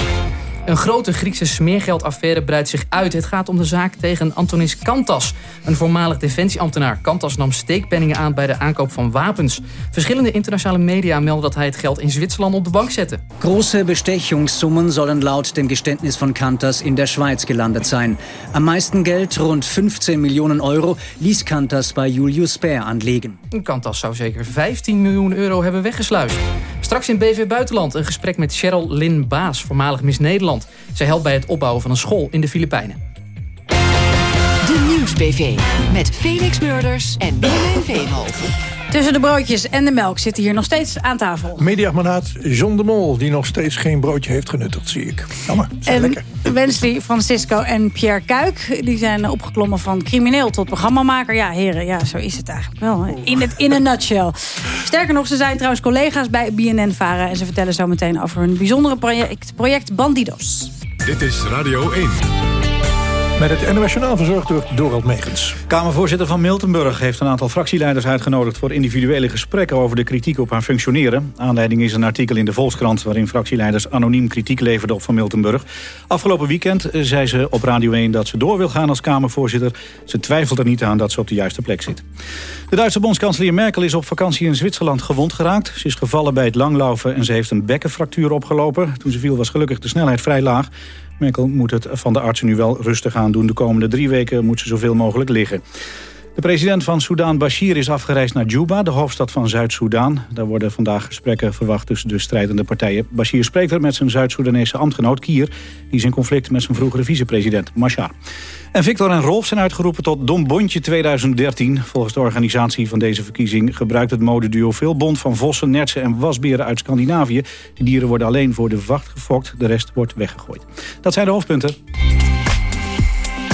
Een grote Griekse smeergeldaffaire breidt zich uit. Het gaat om de zaak tegen Antonis Kantas, een voormalig defensieambtenaar. Kantas nam steekpenningen aan bij de aankoop van wapens. Verschillende internationale media melden dat hij het geld in Zwitserland op de bank zette. Große Bestechungssummen sollen laut dem Geständnis von Kantas in der Schweiz gelandet sein. Am meisten Geld, rund 15 Millionen Euro, ließ Kantas bei Julius Baer anlegen. Kantas zou zeker 15 miljoen euro hebben weggesluist. Straks in BV Buitenland een gesprek met Cheryl Lynn Baas, voormalig Miss Nederland. Zij helpt bij het opbouwen van een school in de Filipijnen. De Nieuws-BV met Felix Murders en Willemijn Veenhoven. Tussen de broodjes en de melk zitten hier nog steeds aan tafel. Mediamanaat John de Mol, die nog steeds geen broodje heeft genuttigd, zie ik. Jammer, en lekker. Wesley, Francisco en Pierre Kuik... die zijn opgeklommen van crimineel tot programmamaker. Ja, heren, ja, zo is het eigenlijk wel. In, het, in een nutshell. Sterker nog, ze zijn trouwens collega's bij BNN-Vara... en ze vertellen zo meteen over hun bijzondere project, project Bandidos. Dit is Radio 1. Met het Journaal verzorgd door Dorald Megens. Kamervoorzitter van Miltenburg heeft een aantal fractieleiders uitgenodigd... voor individuele gesprekken over de kritiek op haar functioneren. Aanleiding is een artikel in de Volkskrant... waarin fractieleiders anoniem kritiek leverden op Van Miltenburg. Afgelopen weekend eh, zei ze op Radio 1 dat ze door wil gaan als Kamervoorzitter. Ze twijfelt er niet aan dat ze op de juiste plek zit. De Duitse bondskanselier Merkel is op vakantie in Zwitserland gewond geraakt. Ze is gevallen bij het langlaufen en ze heeft een bekkenfractuur opgelopen. Toen ze viel was gelukkig de snelheid vrij laag. Merkel moet het van de artsen nu wel rustig aan doen. De komende drie weken moet ze zoveel mogelijk liggen. De president van Soudaan Bashir is afgereisd naar Juba, de hoofdstad van Zuid-Soedan. Daar worden vandaag gesprekken verwacht tussen de strijdende partijen. Bashir spreekt er met zijn Zuid-Soedanese ambtgenoot Kier. Die is in conflict met zijn vroegere vicepresident Machar. En Victor en Rolf zijn uitgeroepen tot Dom Bondje 2013. Volgens de organisatie van deze verkiezing gebruikt het modeduo veel bond van vossen, nertsen en wasberen uit Scandinavië. Die dieren worden alleen voor de vacht gefokt, de rest wordt weggegooid. Dat zijn de hoofdpunten.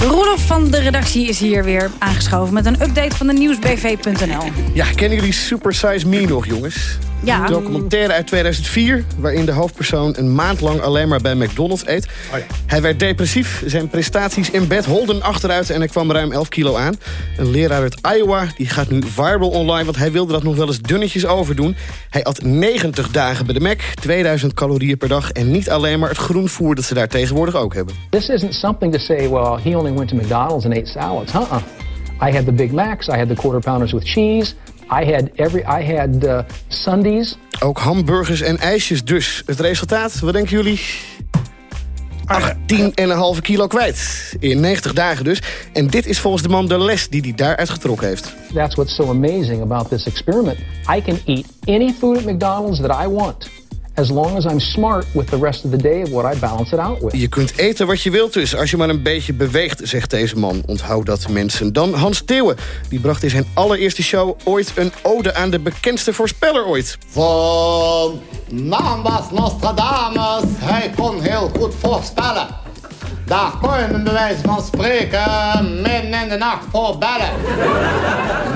Roelof van de redactie is hier weer aangeschoven... met een update van de nieuwsbv.nl. Ja, kennen jullie Super Size Me nog, jongens? Ja. Een documentaire uit 2004... waarin de hoofdpersoon een maand lang alleen maar bij McDonald's eet. Hij werd depressief, zijn prestaties in bed holden achteruit... en hij kwam ruim 11 kilo aan. Een leraar uit Iowa die gaat nu viral online... want hij wilde dat nog wel eens dunnetjes overdoen. Hij at 90 dagen bij de Mac, 2000 calorieën per dag... en niet alleen maar het groenvoer dat ze daar tegenwoordig ook hebben. This isn't something to say, well, he only went to McDonald's and ate salads. Uh-uh. I had the Big Macs, I had the quarter pounders with cheese, I had every, I had uh, Sundays. Ook hamburgers en ijsjes dus. Het resultaat, wat denken jullie? 18,5 kilo kwijt. In 90 dagen dus. En dit is volgens de man de les die hij daaruit getrokken heeft. That's what's so amazing about this experiment. I can eat any food at McDonald's that I want. As long as I'm smart with the rest of the day of what I balance it out with. Je kunt eten wat je wilt dus, als je maar een beetje beweegt, zegt deze man. Onthoud dat mensen. Dan Hans Theeuwen. Die bracht in zijn allereerste show ooit een ode aan de bekendste voorspeller ooit. Van naam was Nostradamus. Hij kon heel goed voorspellen. Daar kon je een bewijs van spreken midden in de nacht voorbellen.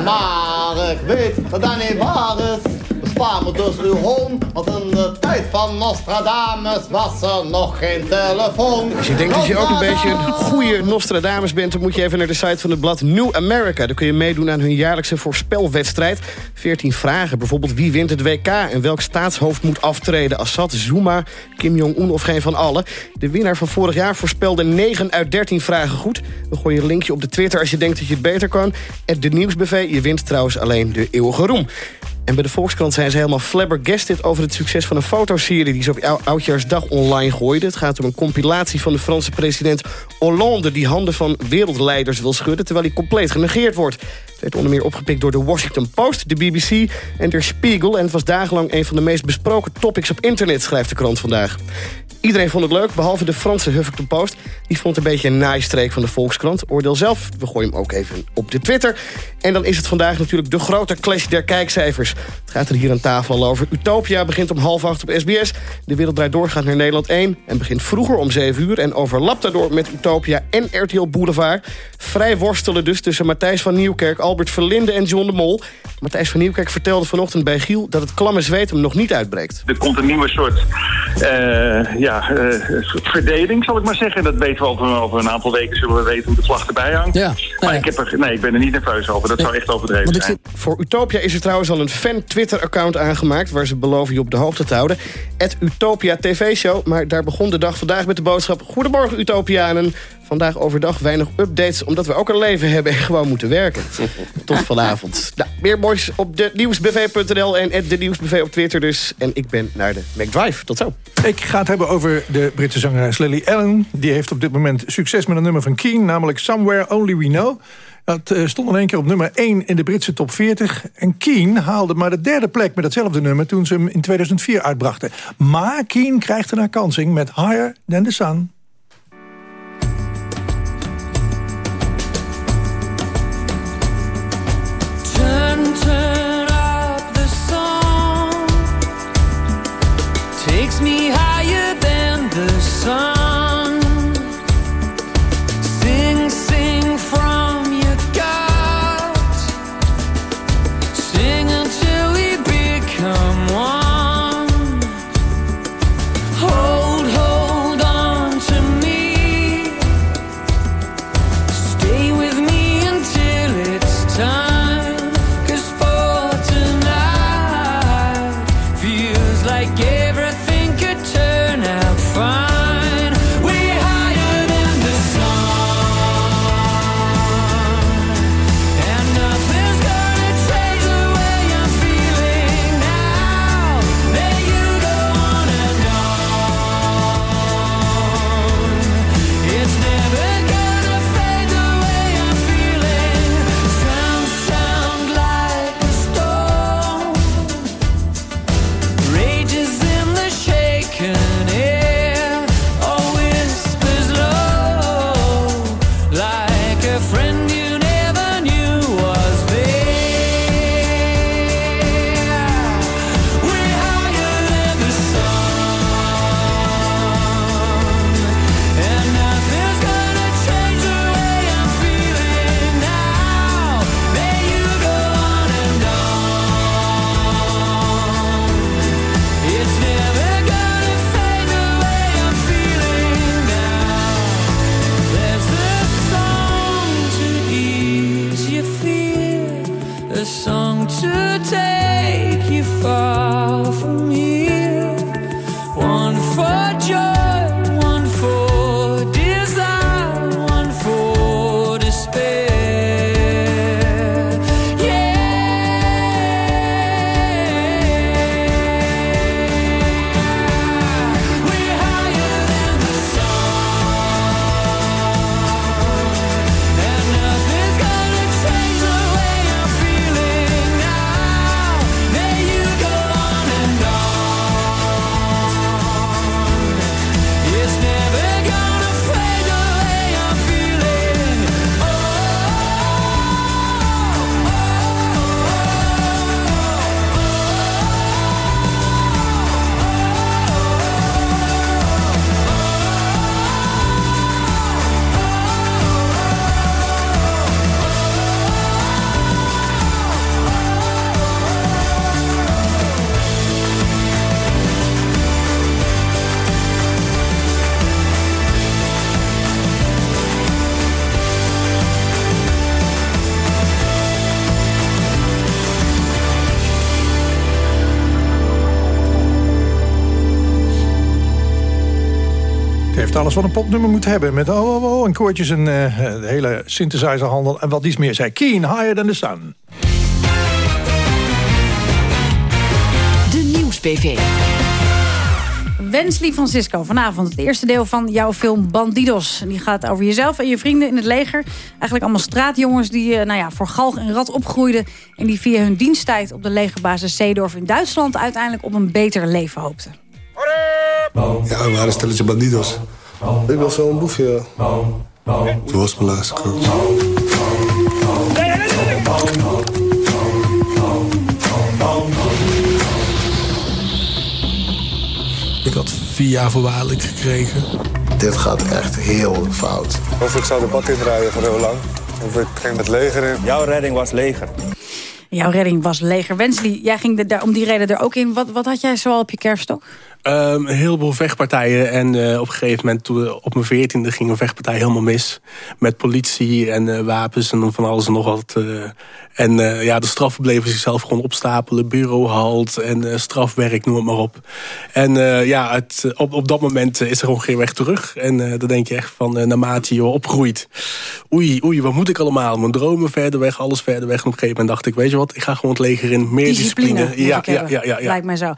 Maar ik weet dat dat niet waar is. Me dus uw hoon, want in de tijd van Nostradamus was er nog geen telefoon. Als je denkt dat je ook een beetje een goede Nostradamus bent... dan moet je even naar de site van het blad New America. Daar kun je meedoen aan hun jaarlijkse voorspelwedstrijd. 14 vragen, bijvoorbeeld wie wint het WK... en welk staatshoofd moet aftreden. Assad, Zuma, Kim Jong-un of geen van allen. De winnaar van vorig jaar voorspelde 9 uit 13 vragen goed. We gooien een linkje op de Twitter als je denkt dat je het beter kan. En de Nieuwsbv, je wint trouwens alleen de eeuwige roem. En bij de Volkskrant zijn ze helemaal flabbergasted over het succes van een fotoserie die ze op ou- Oudjaarsdag online gooiden. Het gaat om een compilatie van de Franse president Hollande die handen van wereldleiders wil schudden terwijl hij compleet genegeerd wordt. Het werd onder meer opgepikt door de Washington Post, de BBC en Der Spiegel. En het was dagenlang een van de meest besproken topics op internet, schrijft de krant vandaag. Iedereen vond het leuk, behalve de Franse Huffington Post. Die vond een beetje een naaistreek van de Volkskrant. Oordeel zelf, we gooien hem ook even op de Twitter. En dan is het vandaag natuurlijk de grote clash der kijkcijfers. Het gaat er hier aan tafel al over. Utopia begint om half acht op SBS. De Wereld Draait Door gaat naar Nederland 1... en begint vroeger om 7 uur... en overlapt daardoor met Utopia en RTL Boulevard. Vrij worstelen dus tussen Matthijs van Nieuwkerk... Albert Verlinde en John de Mol. Matthijs van Nieuwkerk vertelde vanochtend bij Giel... dat het klamme zweet hem nog niet uitbreekt. Er komt een nieuwe soort eh, ja, eh, verdeling, zal ik maar zeggen. Dat weten we over, over een aantal weken, zullen we weten hoe de vlag erbij hangt. Ja. Maar ik, heb er, nee, ik ben er niet nerveus over. Dat zou echt overdreven zijn. Voor Utopia is er trouwens al een fan-Twitter-account aangemaakt... waar ze beloven je op de hoogte te houden. Het Utopia TV-show, maar daar begon de dag vandaag met de boodschap... Goedemorgen Utopianen. Vandaag overdag weinig updates, omdat we ook een leven hebben... en gewoon moeten werken. [laughs] Tot vanavond. Nou, meer moois op de nieuwsbv.nl en de nieuwsbv op Twitter dus. En ik ben naar de McDrive. Tot zo. Ik ga het hebben over de Britse zangeres Lily Allen. Die heeft op dit moment succes met een nummer van Keen, namelijk Somewhere Only We Know. Dat eh, stond in één keer op nummer 1 in de Britse top 40. En Keen haalde maar de derde plek met datzelfde nummer... toen ze hem in 2004 uitbrachten. Maar Keen krijgt een herkansing met Higher Than The Sun. Alles wat een popnummer moet hebben. Met oh, oh, oh en koortjes en eh, de hele synthesizerhandel. En wat iets meer zei. Keen, higher than the sun. De Nieuws-PV. Wensley Francisco, vanavond het eerste deel van jouw film Bandidos. Die gaat over jezelf en je vrienden in het leger. Eigenlijk allemaal straatjongens die eh, nou ja, voor galg en rat opgroeiden... en die via hun diensttijd op de legerbasis Zeedorf in Duitsland... uiteindelijk op een beter leven hoopten. Ja, we waren een stelletje bandidos. Ik was een boefje. Toen was mijn laatste kans. Ik had vier jaar voorwaardelijk gekregen. Dit gaat echt heel fout. Of ik zou de bak indraaien voor heel lang. Of ik ging met leger in. Jouw redding was leger. Jouw redding was leger. Wensley, jij ging er om die reden er ook in. Wat, wat had jij zoal op je kerfstok? Ehm, een heleboel vechtpartijen. En eh, op een gegeven moment, toen, op mijn veertiende, ging een vechtpartij helemaal mis. Met politie en eh, wapens en van alles en nog wat. eh. en ja, de straffen bleven zichzelf gewoon opstapelen. Bureauhalt en strafwerk, noem het maar op. En ja, het, op, op dat moment is er gewoon geen weg terug. En dan denk je echt van, naarmate je opgroeit. Oei, oei, wat moet ik allemaal? Mijn dromen verder weg, alles verder weg. En op een gegeven moment dacht ik, weet je wat, ik ga gewoon het leger in. Meer discipline. Ja, ja, ja, ja, ja. Lijkt mij zo.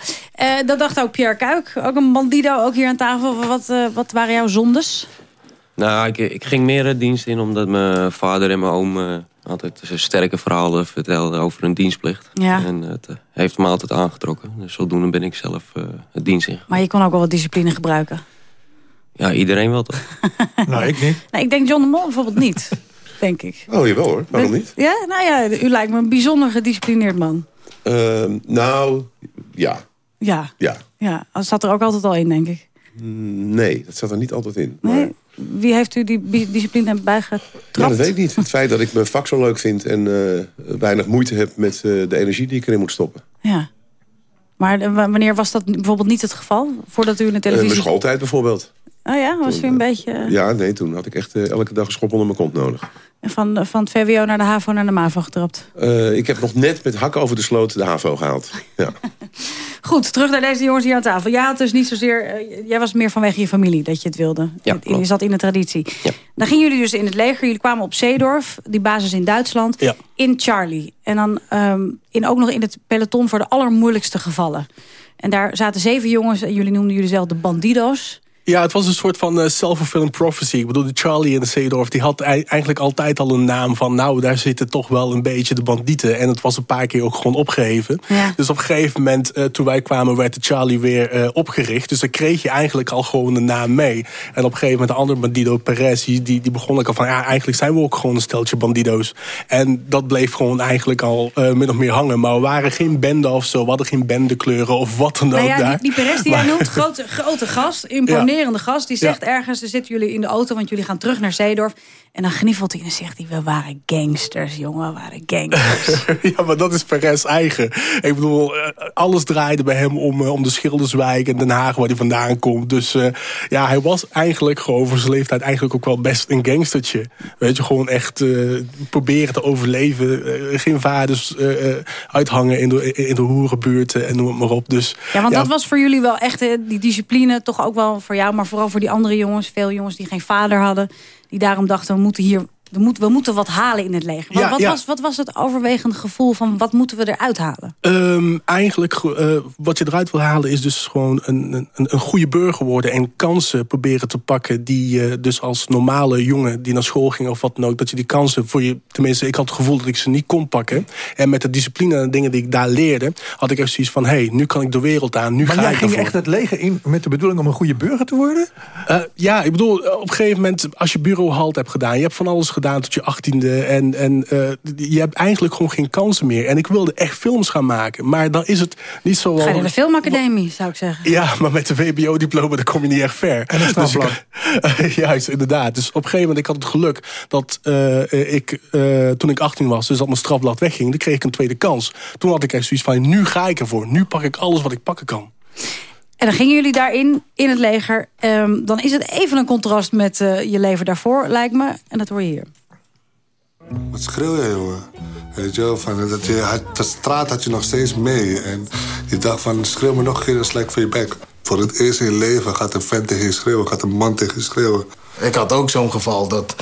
Dat dacht ook Pierre Ook een bandido, ook hier aan tafel. Wat, eh, wat waren jouw zondes? Nou, ik, ik ging meer het dienst in omdat mijn vader en mijn oom eh, altijd sterke verhalen vertelden over hun dienstplicht. Ja. En het eh, heeft me altijd aangetrokken. Dus zodoende ben ik zelf eh, het dienst in. Maar je kon ook wel wat discipline gebruiken. Ja, iedereen wel toch? [laughs] nou, ik niet. Nee, ik denk John de Mol bijvoorbeeld niet. [laughs] denk ik. Oh, jawel hoor. Waarom niet? Ja, nou ja, u lijkt me een bijzonder gedisciplineerd man. Ehm, nou, ja. Ja, Ja. ja. Dat zat er ook altijd al in, denk ik. Mm, Nee, dat zat er niet altijd in. Nee? Wie heeft u die discipline bijgetrapt? Ja, dat weet ik niet. Het feit dat ik mijn vak zo leuk vind... en eh, weinig moeite heb met eh, de energie die ik erin moet stoppen. Ja. Maar eh, wa- wanneer was dat bijvoorbeeld niet het geval? Voordat u in de televisie... mijn schooltijd bijvoorbeeld. Oh ja, was u een beetje Ja, nee, toen had ik echt elke dag een schop onder mijn kont nodig. Van, van het VWO naar de HAVO naar de MAVO getrapt? Eh, ik heb nog net met hakken over de sloot de HAVO gehaald. Ja. [laughs] Goed, terug naar deze jongens hier aan tafel. Jij had dus niet zozeer... eh, jij was meer vanwege je familie dat je het wilde. Ja, je, zat in de traditie. Dan gingen jullie dus in het leger. Jullie kwamen op Zeedorf, die basis in Duitsland. Ja. In Charlie. En dan ehm, in, ook nog in het peloton voor de allermoeilijkste gevallen. En daar zaten zeven jongens. En jullie noemden jullie zelf de bandido's. Ja, het was een soort van eh, self-fulfilling prophecy. Ik bedoel, de Charlie en de Zeedorf... die had ei- eigenlijk altijd al een naam van... nou, daar zitten toch wel een beetje de bandieten. En het was een paar keer ook gewoon opgeheven. Ja. Dus op een gegeven moment, eh, toen wij kwamen... werd de Charlie weer eh, opgericht. Dus dan kreeg je eigenlijk al gewoon een naam mee. En op een gegeven moment de andere bandido, Perez... die, die die begon ook al van... ja, eigenlijk zijn we ook gewoon een steltje bandido's. En dat bleef gewoon eigenlijk al min of meer hangen. Maar we waren geen bende of zo. We hadden geen bendekleuren of wat dan ook Nou ja, daar. die, die Perez die jij Maar- noemt, grote, grote gast, [laughs] imponerend. Gast. Die zegt ergens, er zitten jullie in de auto... want jullie gaan terug naar Zeedorf. En dan gniffelt hij en zegt hij... we waren gangsters, jongen, we waren gangsters. [laughs] ja, maar dat is Perez eigen. Ik bedoel, eh, alles draaide bij hem om, eh, om de Schilderswijk en Den Haag waar hij vandaan komt. Dus eh, ja, hij was eigenlijk gewoon voor zijn leeftijd eigenlijk ook wel best een gangstertje. Weet je, gewoon echt proberen te overleven. Geen vaders uithangen in de, in de hoerenbuurten en noem het maar op. Dus, Ja, want dat was voor jullie wel echt die discipline. Toch ook wel voor jou, maar vooral voor die andere jongens. Veel jongens die geen vader hadden. Die daarom dachten, we moeten hier... We moeten, we moeten wat halen in het leger. Wat, Ja, wat, ja. Was, wat was het overwegende gevoel van wat moeten we eruit halen? Ehm, eigenlijk, eh, wat je eruit wil halen is dus gewoon een, een, een goede burger worden. En kansen proberen te pakken die je dus als normale jongen die naar school ging of wat dan ook. Dat je die kansen voor je, tenminste ik had het gevoel dat ik ze niet kon pakken. En met de discipline en de dingen die ik daar leerde, had ik echt zoiets van, hé, hey, nu kan ik de wereld aan, nu Maar ga jij ik ging ervoor. echt het leger in met de bedoeling om een goede burger te worden? Eh, ja, ik bedoel, op een gegeven moment, als je bureauhalt hebt gedaan... je hebt van alles gedaan tot je achttiende... en, en eh, je hebt eigenlijk gewoon geen kansen meer. En ik wilde echt films gaan maken. Maar dan is het niet zo... Ga je wel- naar de filmacademie, zou ik zeggen. ja, maar met de VBO-diploma dan kom je niet echt ver. En een strafblad. Dus ik- [laughs] Juist, inderdaad. Dus op een gegeven moment, ik had het geluk dat eh, ik, eh, toen ik 18 was, dus dat mijn strafblad wegging, dan kreeg ik een tweede kans. Toen had ik echt zoiets van, nu ga ik ervoor. Nu pak ik alles wat ik pakken kan. En dan gingen jullie daarin, in het leger. Ehm, dan is het even een contrast met eh, je leven daarvoor, lijkt me. En dat hoor je hier. Wat schreeuw je, jongen? Weet je wel, van, dat je, had- de straat had je nog steeds mee. En je dacht van, schreeuw me nog een keer een slijk van je bek. Voor het eerst in je leven gaat een vent tegen je schreeuwen, gaat een man tegen je schreeuwen. Ik had ook zo'n geval dat,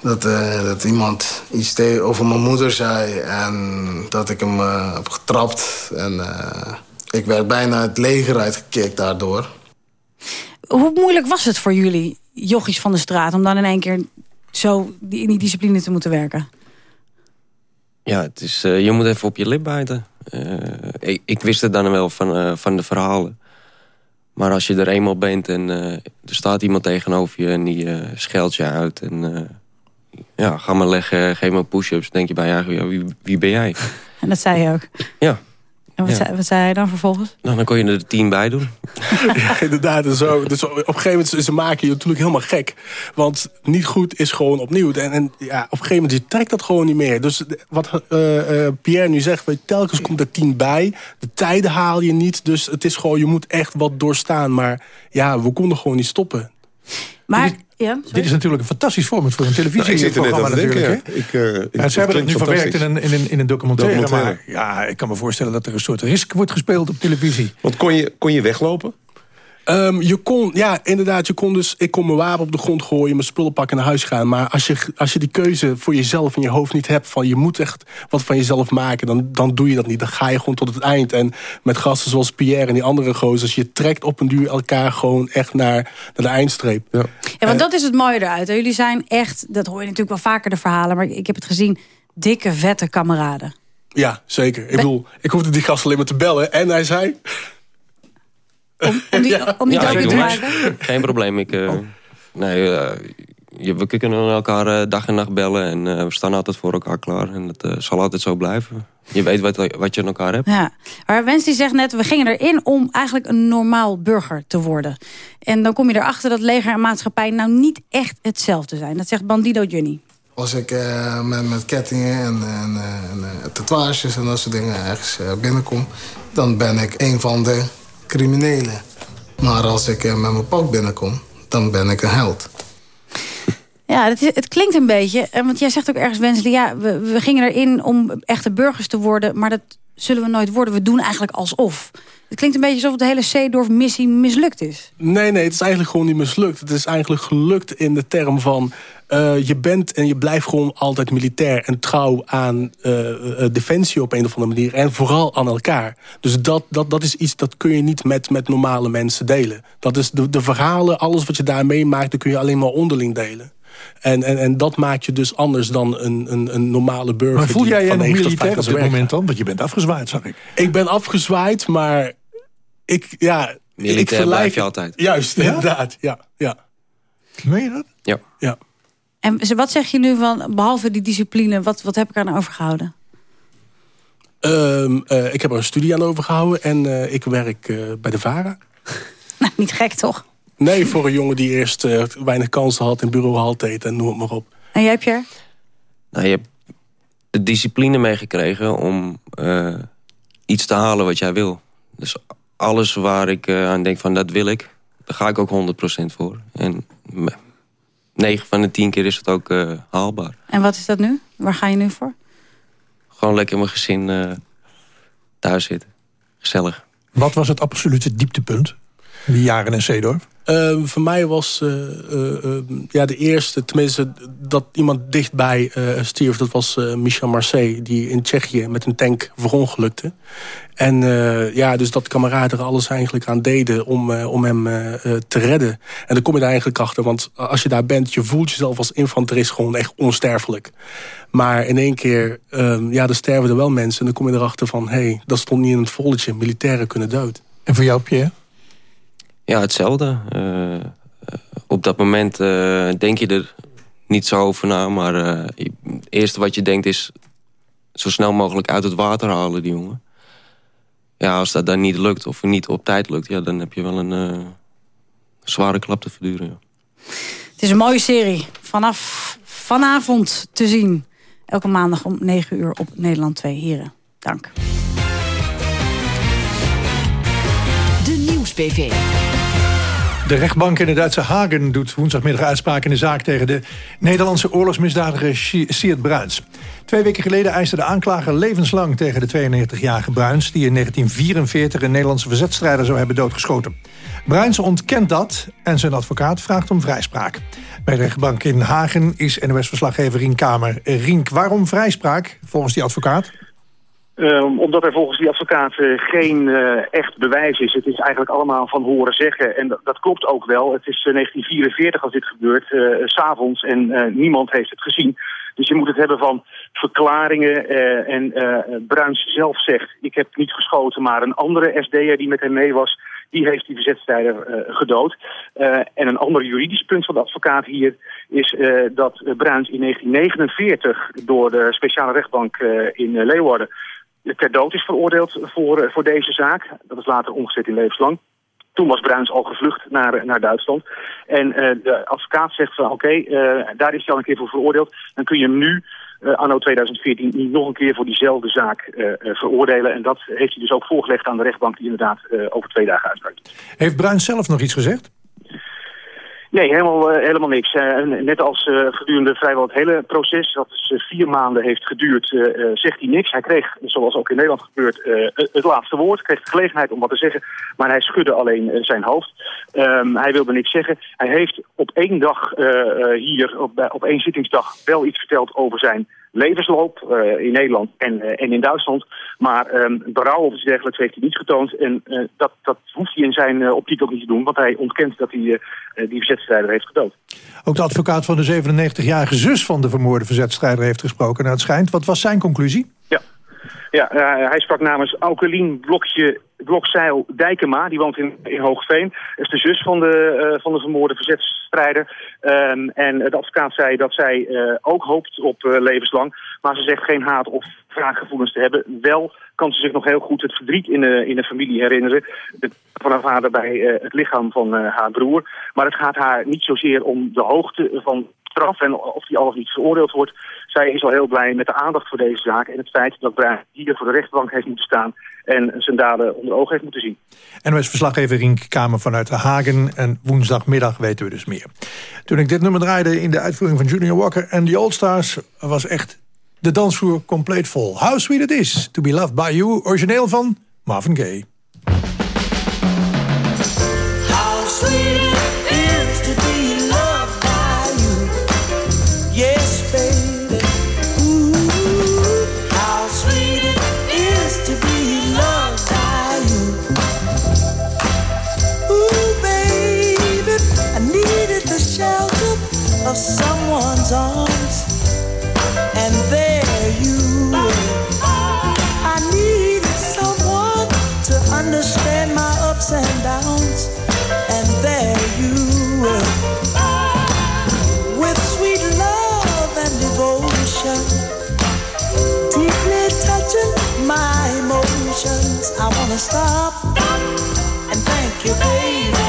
dat, eh, dat iemand iets over mijn moeder zei... en dat ik hem eh, heb getrapt. En eh, ik werd bijna het leger uitgekikt daardoor. Hoe moeilijk was het voor jullie, jochies van de straat... om dan in één keer zo die- in die discipline te moeten werken? Ja, het is, eh, je moet even op je lip bijten. Eh, ik, ik wist het dan wel van, eh, van de verhalen. Maar als je er eenmaal bent en eh, er staat iemand tegenover je... en die eh, scheldt je uit en... eh, ja, ga maar leggen, geef maar push-ups. denk je bij je eigen, ja, wie, wie ben jij? [laughs] En dat zei je ook. Ja, En wat, Ja. zei, wat zei hij dan vervolgens? nou, dan kon je er tien bij doen. [laughs] Ja, inderdaad. En zo. Dus op een gegeven moment ze maken je natuurlijk helemaal gek. Want niet goed is gewoon opnieuw. En, en ja, op een gegeven moment je trekt dat gewoon niet meer. Dus wat eh, eh, Pierre nu zegt, weet telkens komt er tien bij. De tijden haal je niet. Dus het is gewoon, je moet echt wat doorstaan. Maar ja, we konden gewoon niet stoppen. Maar, ja, Dit is natuurlijk een fantastisch format voor een Nou, er televisieprogramma denken, natuurlijk. ja. Ik, eh, ik- Ja, ze hebben het nu verwerkt in een, in, een, in een documentaire, Documentaire. Maar ja, ik kan me voorstellen dat er een soort risk wordt gespeeld op televisie. Want kon je, kon je weglopen? Ehm, je kon, ja, inderdaad, je kon dus, ik kon mijn wapen op de grond gooien, mijn spullen pakken en naar huis gaan. Maar als je, als je die keuze voor jezelf in je hoofd niet hebt, van je moet echt wat van jezelf maken, dan, dan doe je dat niet. Dan ga je gewoon tot het eind. En met gasten zoals Pierre en die andere gozers, je trekt op een duur elkaar gewoon echt naar, naar de eindstreep. Ja, want dat is het mooie eruit. Jullie zijn echt, dat hoor je natuurlijk wel vaker de verhalen... maar ik heb het gezien, dikke, vette kameraden. Ja, zeker. Ik bedoel, ik hoefde die gast alleen maar te bellen en hij zei... Om die, om die Ja, docu ik te maken? [laughs] Geen probleem. Ik, eh, nee, eh, je, we kunnen elkaar eh, dag en nacht bellen. En eh, we staan altijd voor elkaar klaar. En dat eh, zal altijd zo blijven. Je weet wat, wat je aan elkaar hebt. Ja, maar Wens die zegt net, we gingen erin om eigenlijk een normaal burger te worden. En dan kom je erachter dat leger en maatschappij nou niet echt hetzelfde zijn. Dat zegt Bandido Junny. Als ik eh, met, met kettingen en, en, eh, en tatoeages en dat soort dingen ergens eh, binnenkom... dan ben ik een van de criminelen. Maar als ik eh, met mijn pak binnenkom, dan ben ik een held. Ja, het, het klinkt een beetje, eh, want jij zegt ook ergens Wensley... ja, we gingen erin om echte burgers te worden... maar dat zullen we nooit worden. We doen eigenlijk alsof. Het klinkt een beetje alsof de hele Zeedorf-missie mislukt is. Nee, nee, het is eigenlijk gewoon niet mislukt. Het is eigenlijk gelukt in de term van... eh, je bent en je blijft gewoon altijd militair en trouw aan eh, eh, defensie op een of andere manier. En vooral aan elkaar. Dus dat, dat, dat is iets dat kun je niet met, met normale mensen delen. Dat is de, de verhalen, alles wat je daar meemaakt, dat kun je alleen maar onderling delen. En, en, en dat maakt je dus anders dan een, een, een normale burger. Maar voel jij je van nog 9 tot militair 5 op dit moment dan? Want je bent afgezwaaid, zag ik. Ik ben afgezwaaid, maar ik, ja... ik Militair vergelijk- blijf je altijd. Juist, Ja? inderdaad. Ja, ja. Meen je dat? Ja. ja. En wat zeg je nu van, behalve die discipline... wat, wat heb ik aan overgehouden? Ehm, eh, ik heb er een studie aan overgehouden en eh, ik werk eh, bij de VARA. [laughs] Nou, niet gek toch? Nee, voor een jongen die eerst eh, weinig kansen had in bureauhal deed en noem het maar op. En jij, Pierre? Nou, je hebt de discipline meegekregen om eh, iets te halen wat jij wil. Dus alles waar ik eh, aan denk van dat wil ik, daar ga ik ook 100% voor. En 9 van de 10 keer is het ook eh, haalbaar. En wat is dat nu? Waar ga je nu voor? Gewoon lekker mijn gezin eh, thuis zitten. Gezellig. Wat was het absolute dieptepunt? Die jaren in Zeedorf? Eh, voor mij was eh, eh, eh, ja, de eerste, tenminste dat iemand dichtbij eh stierf... dat was Michel Marseille, die in Tsjechië met een tank verongelukte. En ja, dus dat kameraden er alles eigenlijk aan deden om, om hem te redden. En dan kom je daar eigenlijk achter, want als je daar bent... je voelt jezelf als infanterist gewoon echt onsterfelijk. Maar in één keer, ehm, ja, dan sterven er wel mensen... en dan kom je erachter van, hé, hey, dat stond niet in het volletje. Militairen kunnen dood. En voor jou, Pierre? Ja, hetzelfde. Eh, eh, op dat moment eh, denk je er niet zo over na. Maar eh, je- het eerste wat je denkt is... zo snel mogelijk uit het water halen, die jongen. Ja, als dat dan niet lukt of niet op tijd lukt... Ja, dan heb je wel een eh, zware klap te verduren. Ja. Het is een mooie serie. Vanaf vanavond te zien. Elke maandag om 9 uur op Nederland 2. Heren, dank. De Nieuws-PV. De rechtbank in de Duitse Hagen doet woensdagmiddag uitspraak in de zaak tegen de Nederlandse oorlogsmisdadiger Siert Bruins. Twee weken geleden eiste de aanklager levenslang tegen de 92-jarige Bruins... die in 1944 een Nederlandse verzetstrijder zou hebben doodgeschoten. Bruins ontkent dat en zijn advocaat vraagt om vrijspraak. Bij de rechtbank in Hagen is NOS-verslaggever Rien Kamer. Rink, waarom vrijspraak volgens die advocaat? Um, omdat er volgens die advocaat eh, geen eh, echt bewijs is. Het is eigenlijk allemaal van horen zeggen. En dat, klopt ook wel. Het is eh, 1944 als dit gebeurt, eh, s'avonds. En eh, niemand heeft het gezien. Dus je moet het hebben van verklaringen. eh, en eh, Bruins zelf zegt, ik heb niet geschoten, maar een andere SD'er die met hem mee was... die heeft die verzetstrijder eh, gedood. Eh, en een ander juridisch punt van de advocaat hier is eh, dat eh, Bruins in 1949 door de speciale rechtbank eh, in eh, Leeuwarden ter dood is veroordeeld voor, eh, voor deze zaak. Dat is later omgezet in levenslang. Toen was Bruins al gevlucht naar, naar Duitsland. En eh, de advocaat zegt van oké, eh, daar is hij al een keer voor veroordeeld. Dan kun je nu, eh, anno 2014, niet nog een keer voor diezelfde zaak eh, eh, veroordelen. En dat heeft hij dus ook voorgelegd aan de rechtbank die inderdaad eh, over twee dagen uitspraakt. Heeft Bruins zelf nog iets gezegd? Nee, helemaal, eh, helemaal niks. Eh, net als eh, gedurende vrijwel het hele proces, dat vier maanden heeft geduurd, zegt hij niks. Hij kreeg, zoals ook in Nederland gebeurt, het laatste woord. Kreeg de gelegenheid om wat te zeggen, maar hij schudde alleen zijn hoofd. Ehm, hij wilde niks zeggen. Hij heeft op één dag hier, op, op één zittingsdag, wel iets verteld over zijn levensloop in Nederland en, en in Duitsland. Maar ehm berouw of iets dergelijks heeft hij niet getoond. En dat, dat hoeft hij in zijn optiek ook niet te doen, want hij ontkent dat hij die verzetstrijder heeft gedood. Ook de advocaat van de 97-jarige zus van de vermoorde verzetstrijder heeft gesproken. Naar het schijnt. Wat was zijn conclusie? Ja, eh, hij sprak namens Aukelien Blokje, Blokzeil Dijkema. Die woont in, in Hoogveen. Dat is de zus van de, eh, van de vermoorde verzetstrijder. Ehm, en de advocaat zei dat zij eh, ook hoopt op levenslang. Maar ze zegt geen haat of wraakgevoelens te hebben. Wel kan ze zich nog heel goed het verdriet in de, in de familie herinneren. Van haar vader bij het lichaam van haar broer. Maar het gaat haar niet zozeer om de hoogte van straf en of die al of niet veroordeeld wordt. Zij is al heel blij met de aandacht voor deze zaak en het feit dat Bruin hier voor de rechtbank heeft moeten staan en zijn daden onder ogen heeft moeten zien. NOS-verslaggever Rink Kamer vanuit de Hagen. En woensdagmiddag weten we dus meer. Toen ik dit nummer draaide in de uitvoering van Junior Walker en the All Stars... was echt de dansvloer compleet vol. How sweet it is to be loved by you. Origineel van Marvin Gaye. How sweet of someone's arms. And there you were. I needed someone to understand my ups and downs. And there you were. With sweet love and devotion, deeply touching my emotions. I wanna stop and thank you, baby.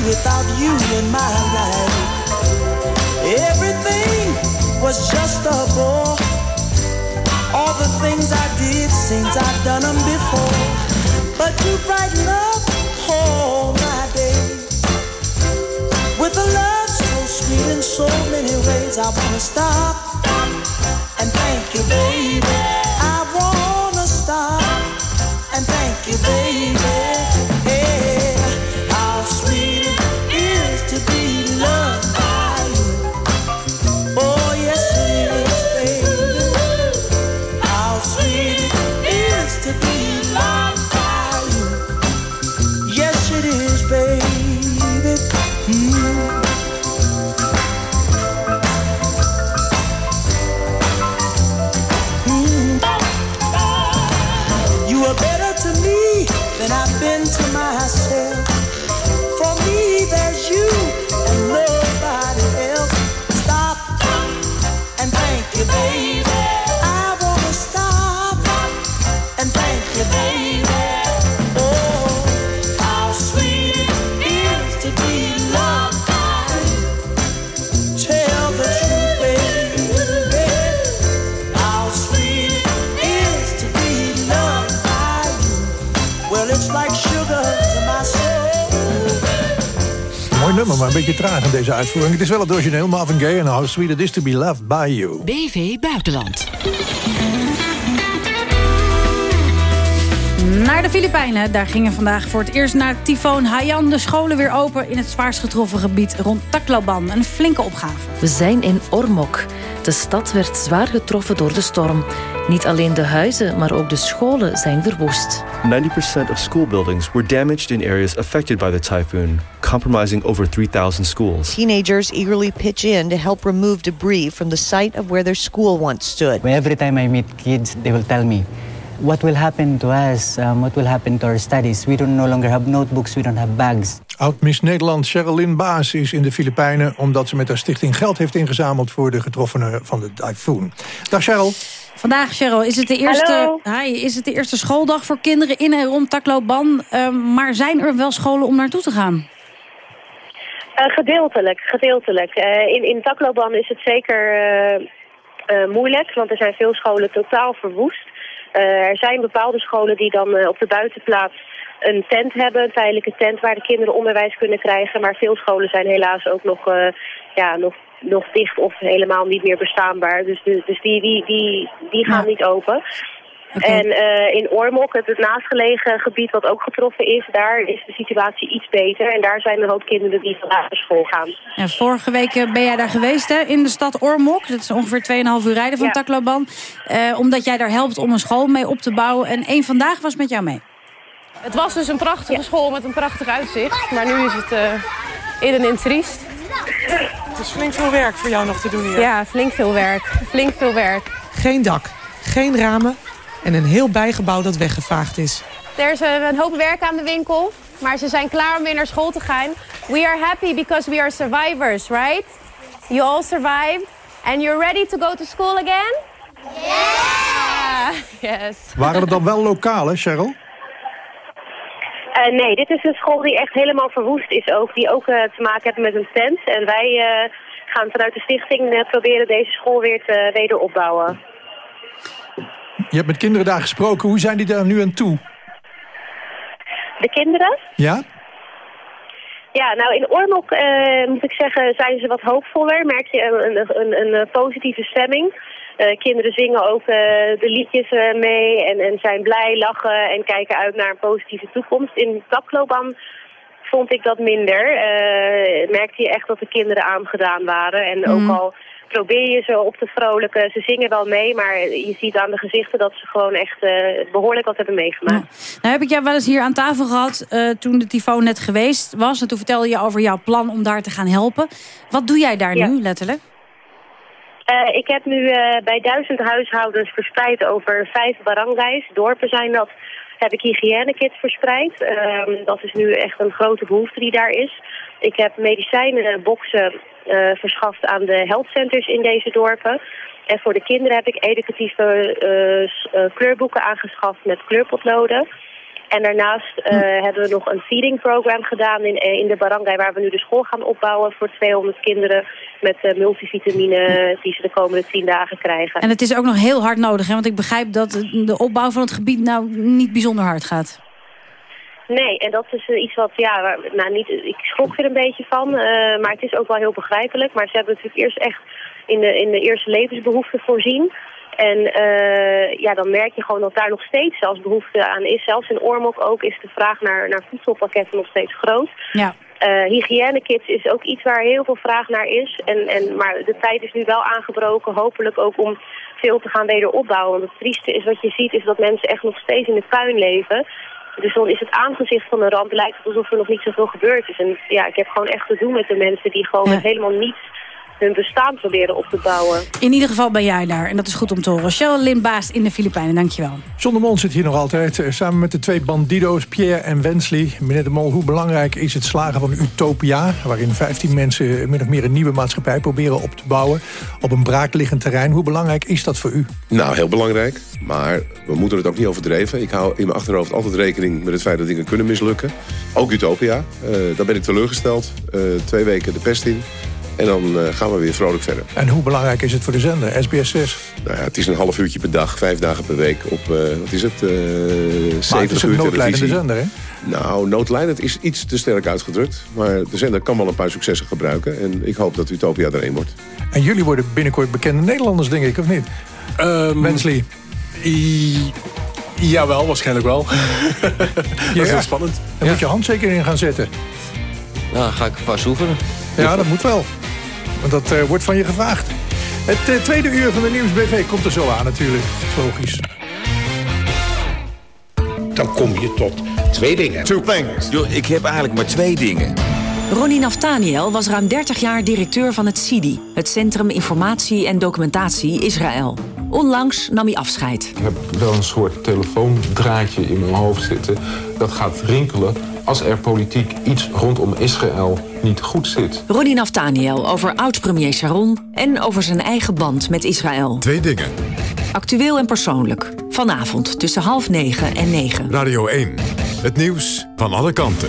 Without you in my life. Everything was just a bore. All the things I did seems I've done them before. But you brighten up all my days with a love so sweet in so many ways. I wanna stop to myself. For me, there's you maar een beetje traag in deze uitvoering. Het is wel het origineel Marvin Gaye en How Sweet It Is To Be Loved By You. BV Buitenland. Naar de Filipijnen. Daar gingen vandaag voor het eerst na tyfoon Haiyan de scholen weer open... in het zwaarst getroffen gebied rond Tacloban. Een flinke opgave. We zijn in Ormok. De stad werd zwaar getroffen door de storm. Niet alleen de huizen, maar ook de scholen zijn verwoest. 90% of school buildings were damaged in areas affected by the typhoon, compromising over 3,000 schools. Teenagers eagerly pitch in to help remove debris from the site of where their school once stood. Every time I meet kids, they will tell me, what will happen to us? Um, what will happen to our studies? We don't no longer have notebooks, we don't have bags. Oud-Miss Nederland Sherilyn Baas is in de Filipijnen... omdat ze met haar stichting geld heeft ingezameld... voor de getroffenen van de tyfoon. Dag Cheryl. Vandaag, Cheryl, is het de eerste, hi, is het de eerste schooldag voor kinderen in en rond Tacloban. Ehm, maar zijn er wel scholen om naartoe te gaan? Eh, gedeeltelijk, gedeeltelijk. Eh, in, in Tacloban is het zeker eh, moeilijk, want er zijn veel scholen totaal verwoest. Er zijn bepaalde scholen die dan op de buitenplaats een tent hebben, een tijdelijke tent waar de kinderen onderwijs kunnen krijgen. Maar veel scholen zijn helaas ook nog, ja, nog, nog dicht of helemaal niet meer bestaanbaar. Dus, de- dus die, die, die, die gaan niet open. En eh, in Ormok, het, het naastgelegen gebied wat ook getroffen is, daar is de situatie iets beter. En daar zijn een hoop kinderen die vandaag naar school gaan. Ja, vorige week eh, ben jij daar geweest hè, in de stad Ormok. Dat is ongeveer 2,5 uur rijden van Ja. Tacloban. Eh, omdat jij daar helpt om een school mee op te bouwen. En één vandaag was met jou mee. Het was dus een prachtige school met een prachtig uitzicht. Maar nu is het eh in en in triest. [laughs] Het is flink veel werk voor jou nog te doen hier. Ja, flink veel werk. Flink veel werk. Geen dak, geen ramen en een heel bijgebouw dat weggevaagd is. Er is een hoop werk aan de winkel. Maar ze zijn klaar om weer naar school te gaan. We are happy because we are survivors, right? You all survived. And you're ready to go to school again? Yeah! Yes. Waren het dan wel lokale, Cheryl? Eh, nee, dit is een school die echt helemaal verwoest is ook. Die ook eh, te maken heeft met een tent. En wij eh, gaan vanuit de stichting proberen deze school weer te wederopbouwen. Je hebt met kinderen daar gesproken. Hoe zijn die daar nu aan toe? De kinderen? Ja? Ja, nou in Ormok moet ik zeggen zijn ze wat hoopvoller. Merk je een, een, een, positieve stemming. Eh, kinderen zingen ook eh, de liedjes eh, mee en, en zijn blij, lachen en kijken uit naar een positieve toekomst. In Tacloban vond ik dat minder. Merkte je echt dat de kinderen aangedaan waren. En Mhm. ook al probeer je ze op te vrolijken, ze zingen wel mee, maar je ziet aan de gezichten dat ze gewoon echt eh, behoorlijk wat hebben meegemaakt. Nou heb ik jou wel eens hier aan tafel gehad eh, toen de tyfoon net geweest was. En toen vertelde je over jouw plan om daar te gaan helpen. Wat doe jij daar Ja. nu, letterlijk? Eh, ik heb nu eh, bij duizend huishoudens verspreid over vijf barangays. Dorpen zijn dat. Heb ik hygiënekits verspreid. Ehm, dat is nu echt een grote behoefte die daar is. Ik heb medicijnenboxen eh verschaft aan de healthcenters in deze dorpen. En voor de kinderen heb ik educatieve kleurboeken aangeschaft met kleurpotloden. En daarnaast eh, hebben we nog een feeding program gedaan in, in de Barangay... waar we nu de school gaan opbouwen voor 200 kinderen... met uh, multivitamine die ze de komende 10 dagen krijgen. En het is ook nog heel hard nodig, hè? want ik begrijp dat de opbouw van het gebied... nou niet bijzonder hard gaat. Nee, en dat is iets wat, ja, nou niet, ik schrok er een beetje van, uh, maar het is ook wel heel begrijpelijk. Maar ze hebben natuurlijk eerst echt in de, in de eerste levensbehoeften voorzien. En uh, ja, dan merk je gewoon dat daar nog steeds zelfs behoefte aan is. Zelfs in Ormok ook is de vraag naar, naar voedselpakketten nog steeds groot. Ja. Uh, hygiënekits is ook iets waar heel veel vraag naar is. En, en, maar de tijd is nu wel aangebroken, hopelijk ook om veel te gaan wederopbouwen. Want het trieste is wat je ziet, is dat mensen echt nog steeds in de puin leven. Dus dan is het aangezicht van een ramp lijkt het alsof er nog niet zoveel gebeurd is. En ja, ik heb gewoon echt te doen met de mensen die gewoon Ja. met helemaal niets hun bestaan proberen op te bouwen. In ieder geval ben jij daar. En dat is goed om te horen. Cheryl Lindbaas in de Filipijnen, dankjewel. John de Mol zit hier nog altijd, eh, samen met de twee bandido's Pierre en Wensley. Meneer de Mol, hoe belangrijk is het slagen van Utopia... waarin 15 mensen min of meer een nieuwe maatschappij proberen op te bouwen... op een braakliggend terrein. Hoe belangrijk is dat voor u? Nou, heel belangrijk. Maar we moeten het ook niet overdreven. Ik hou in mijn achterhoofd altijd rekening met het feit dat dingen kunnen mislukken. Ook Utopia. Eh daar ben ik teleurgesteld. Eh, twee weken de pest in. En dan eh, gaan we weer vrolijk verder. En hoe belangrijk is het voor de zender, SBS 6? Nou ja, het is een half uurtje per dag, vijf dagen per week op, eh, wat is het, eh 70 Maar het is een uur televisie. zender, hè? Nou, noodlijdend is iets te sterk uitgedrukt. Maar de zender kan wel een paar successen gebruiken. En ik hoop dat Utopia er een wordt. En jullie worden binnenkort bekende Nederlanders, denk ik, of niet? Wensley. I- Jawel, waarschijnlijk wel. [laughs] dat is heel spannend. Daar moet je handtekening gaan zetten. Nou, ga ik een paar. Ja, dat moet wel. Want dat eh, wordt van je gevraagd. Het eh, tweede uur van de Nieuwsbv komt er zo aan natuurlijk. Logisch. Dan kom je tot twee dingen. Two things. ik heb eigenlijk maar twee dingen. Ronnie Naftaniel was ruim 30 jaar directeur van het CIDI, het Centrum Informatie en Documentatie Israël. Onlangs nam hij afscheid. Ik heb wel een soort telefoondraadje in mijn hoofd zitten. Dat gaat rinkelen als er politiek iets rondom Israël niet goed zit. Ronnie Naftaniel over oud-premier Sharon en over zijn eigen band met Israël. Twee dingen. Actueel en persoonlijk. Vanavond tussen half negen en negen. Radio 1. Het nieuws van alle kanten.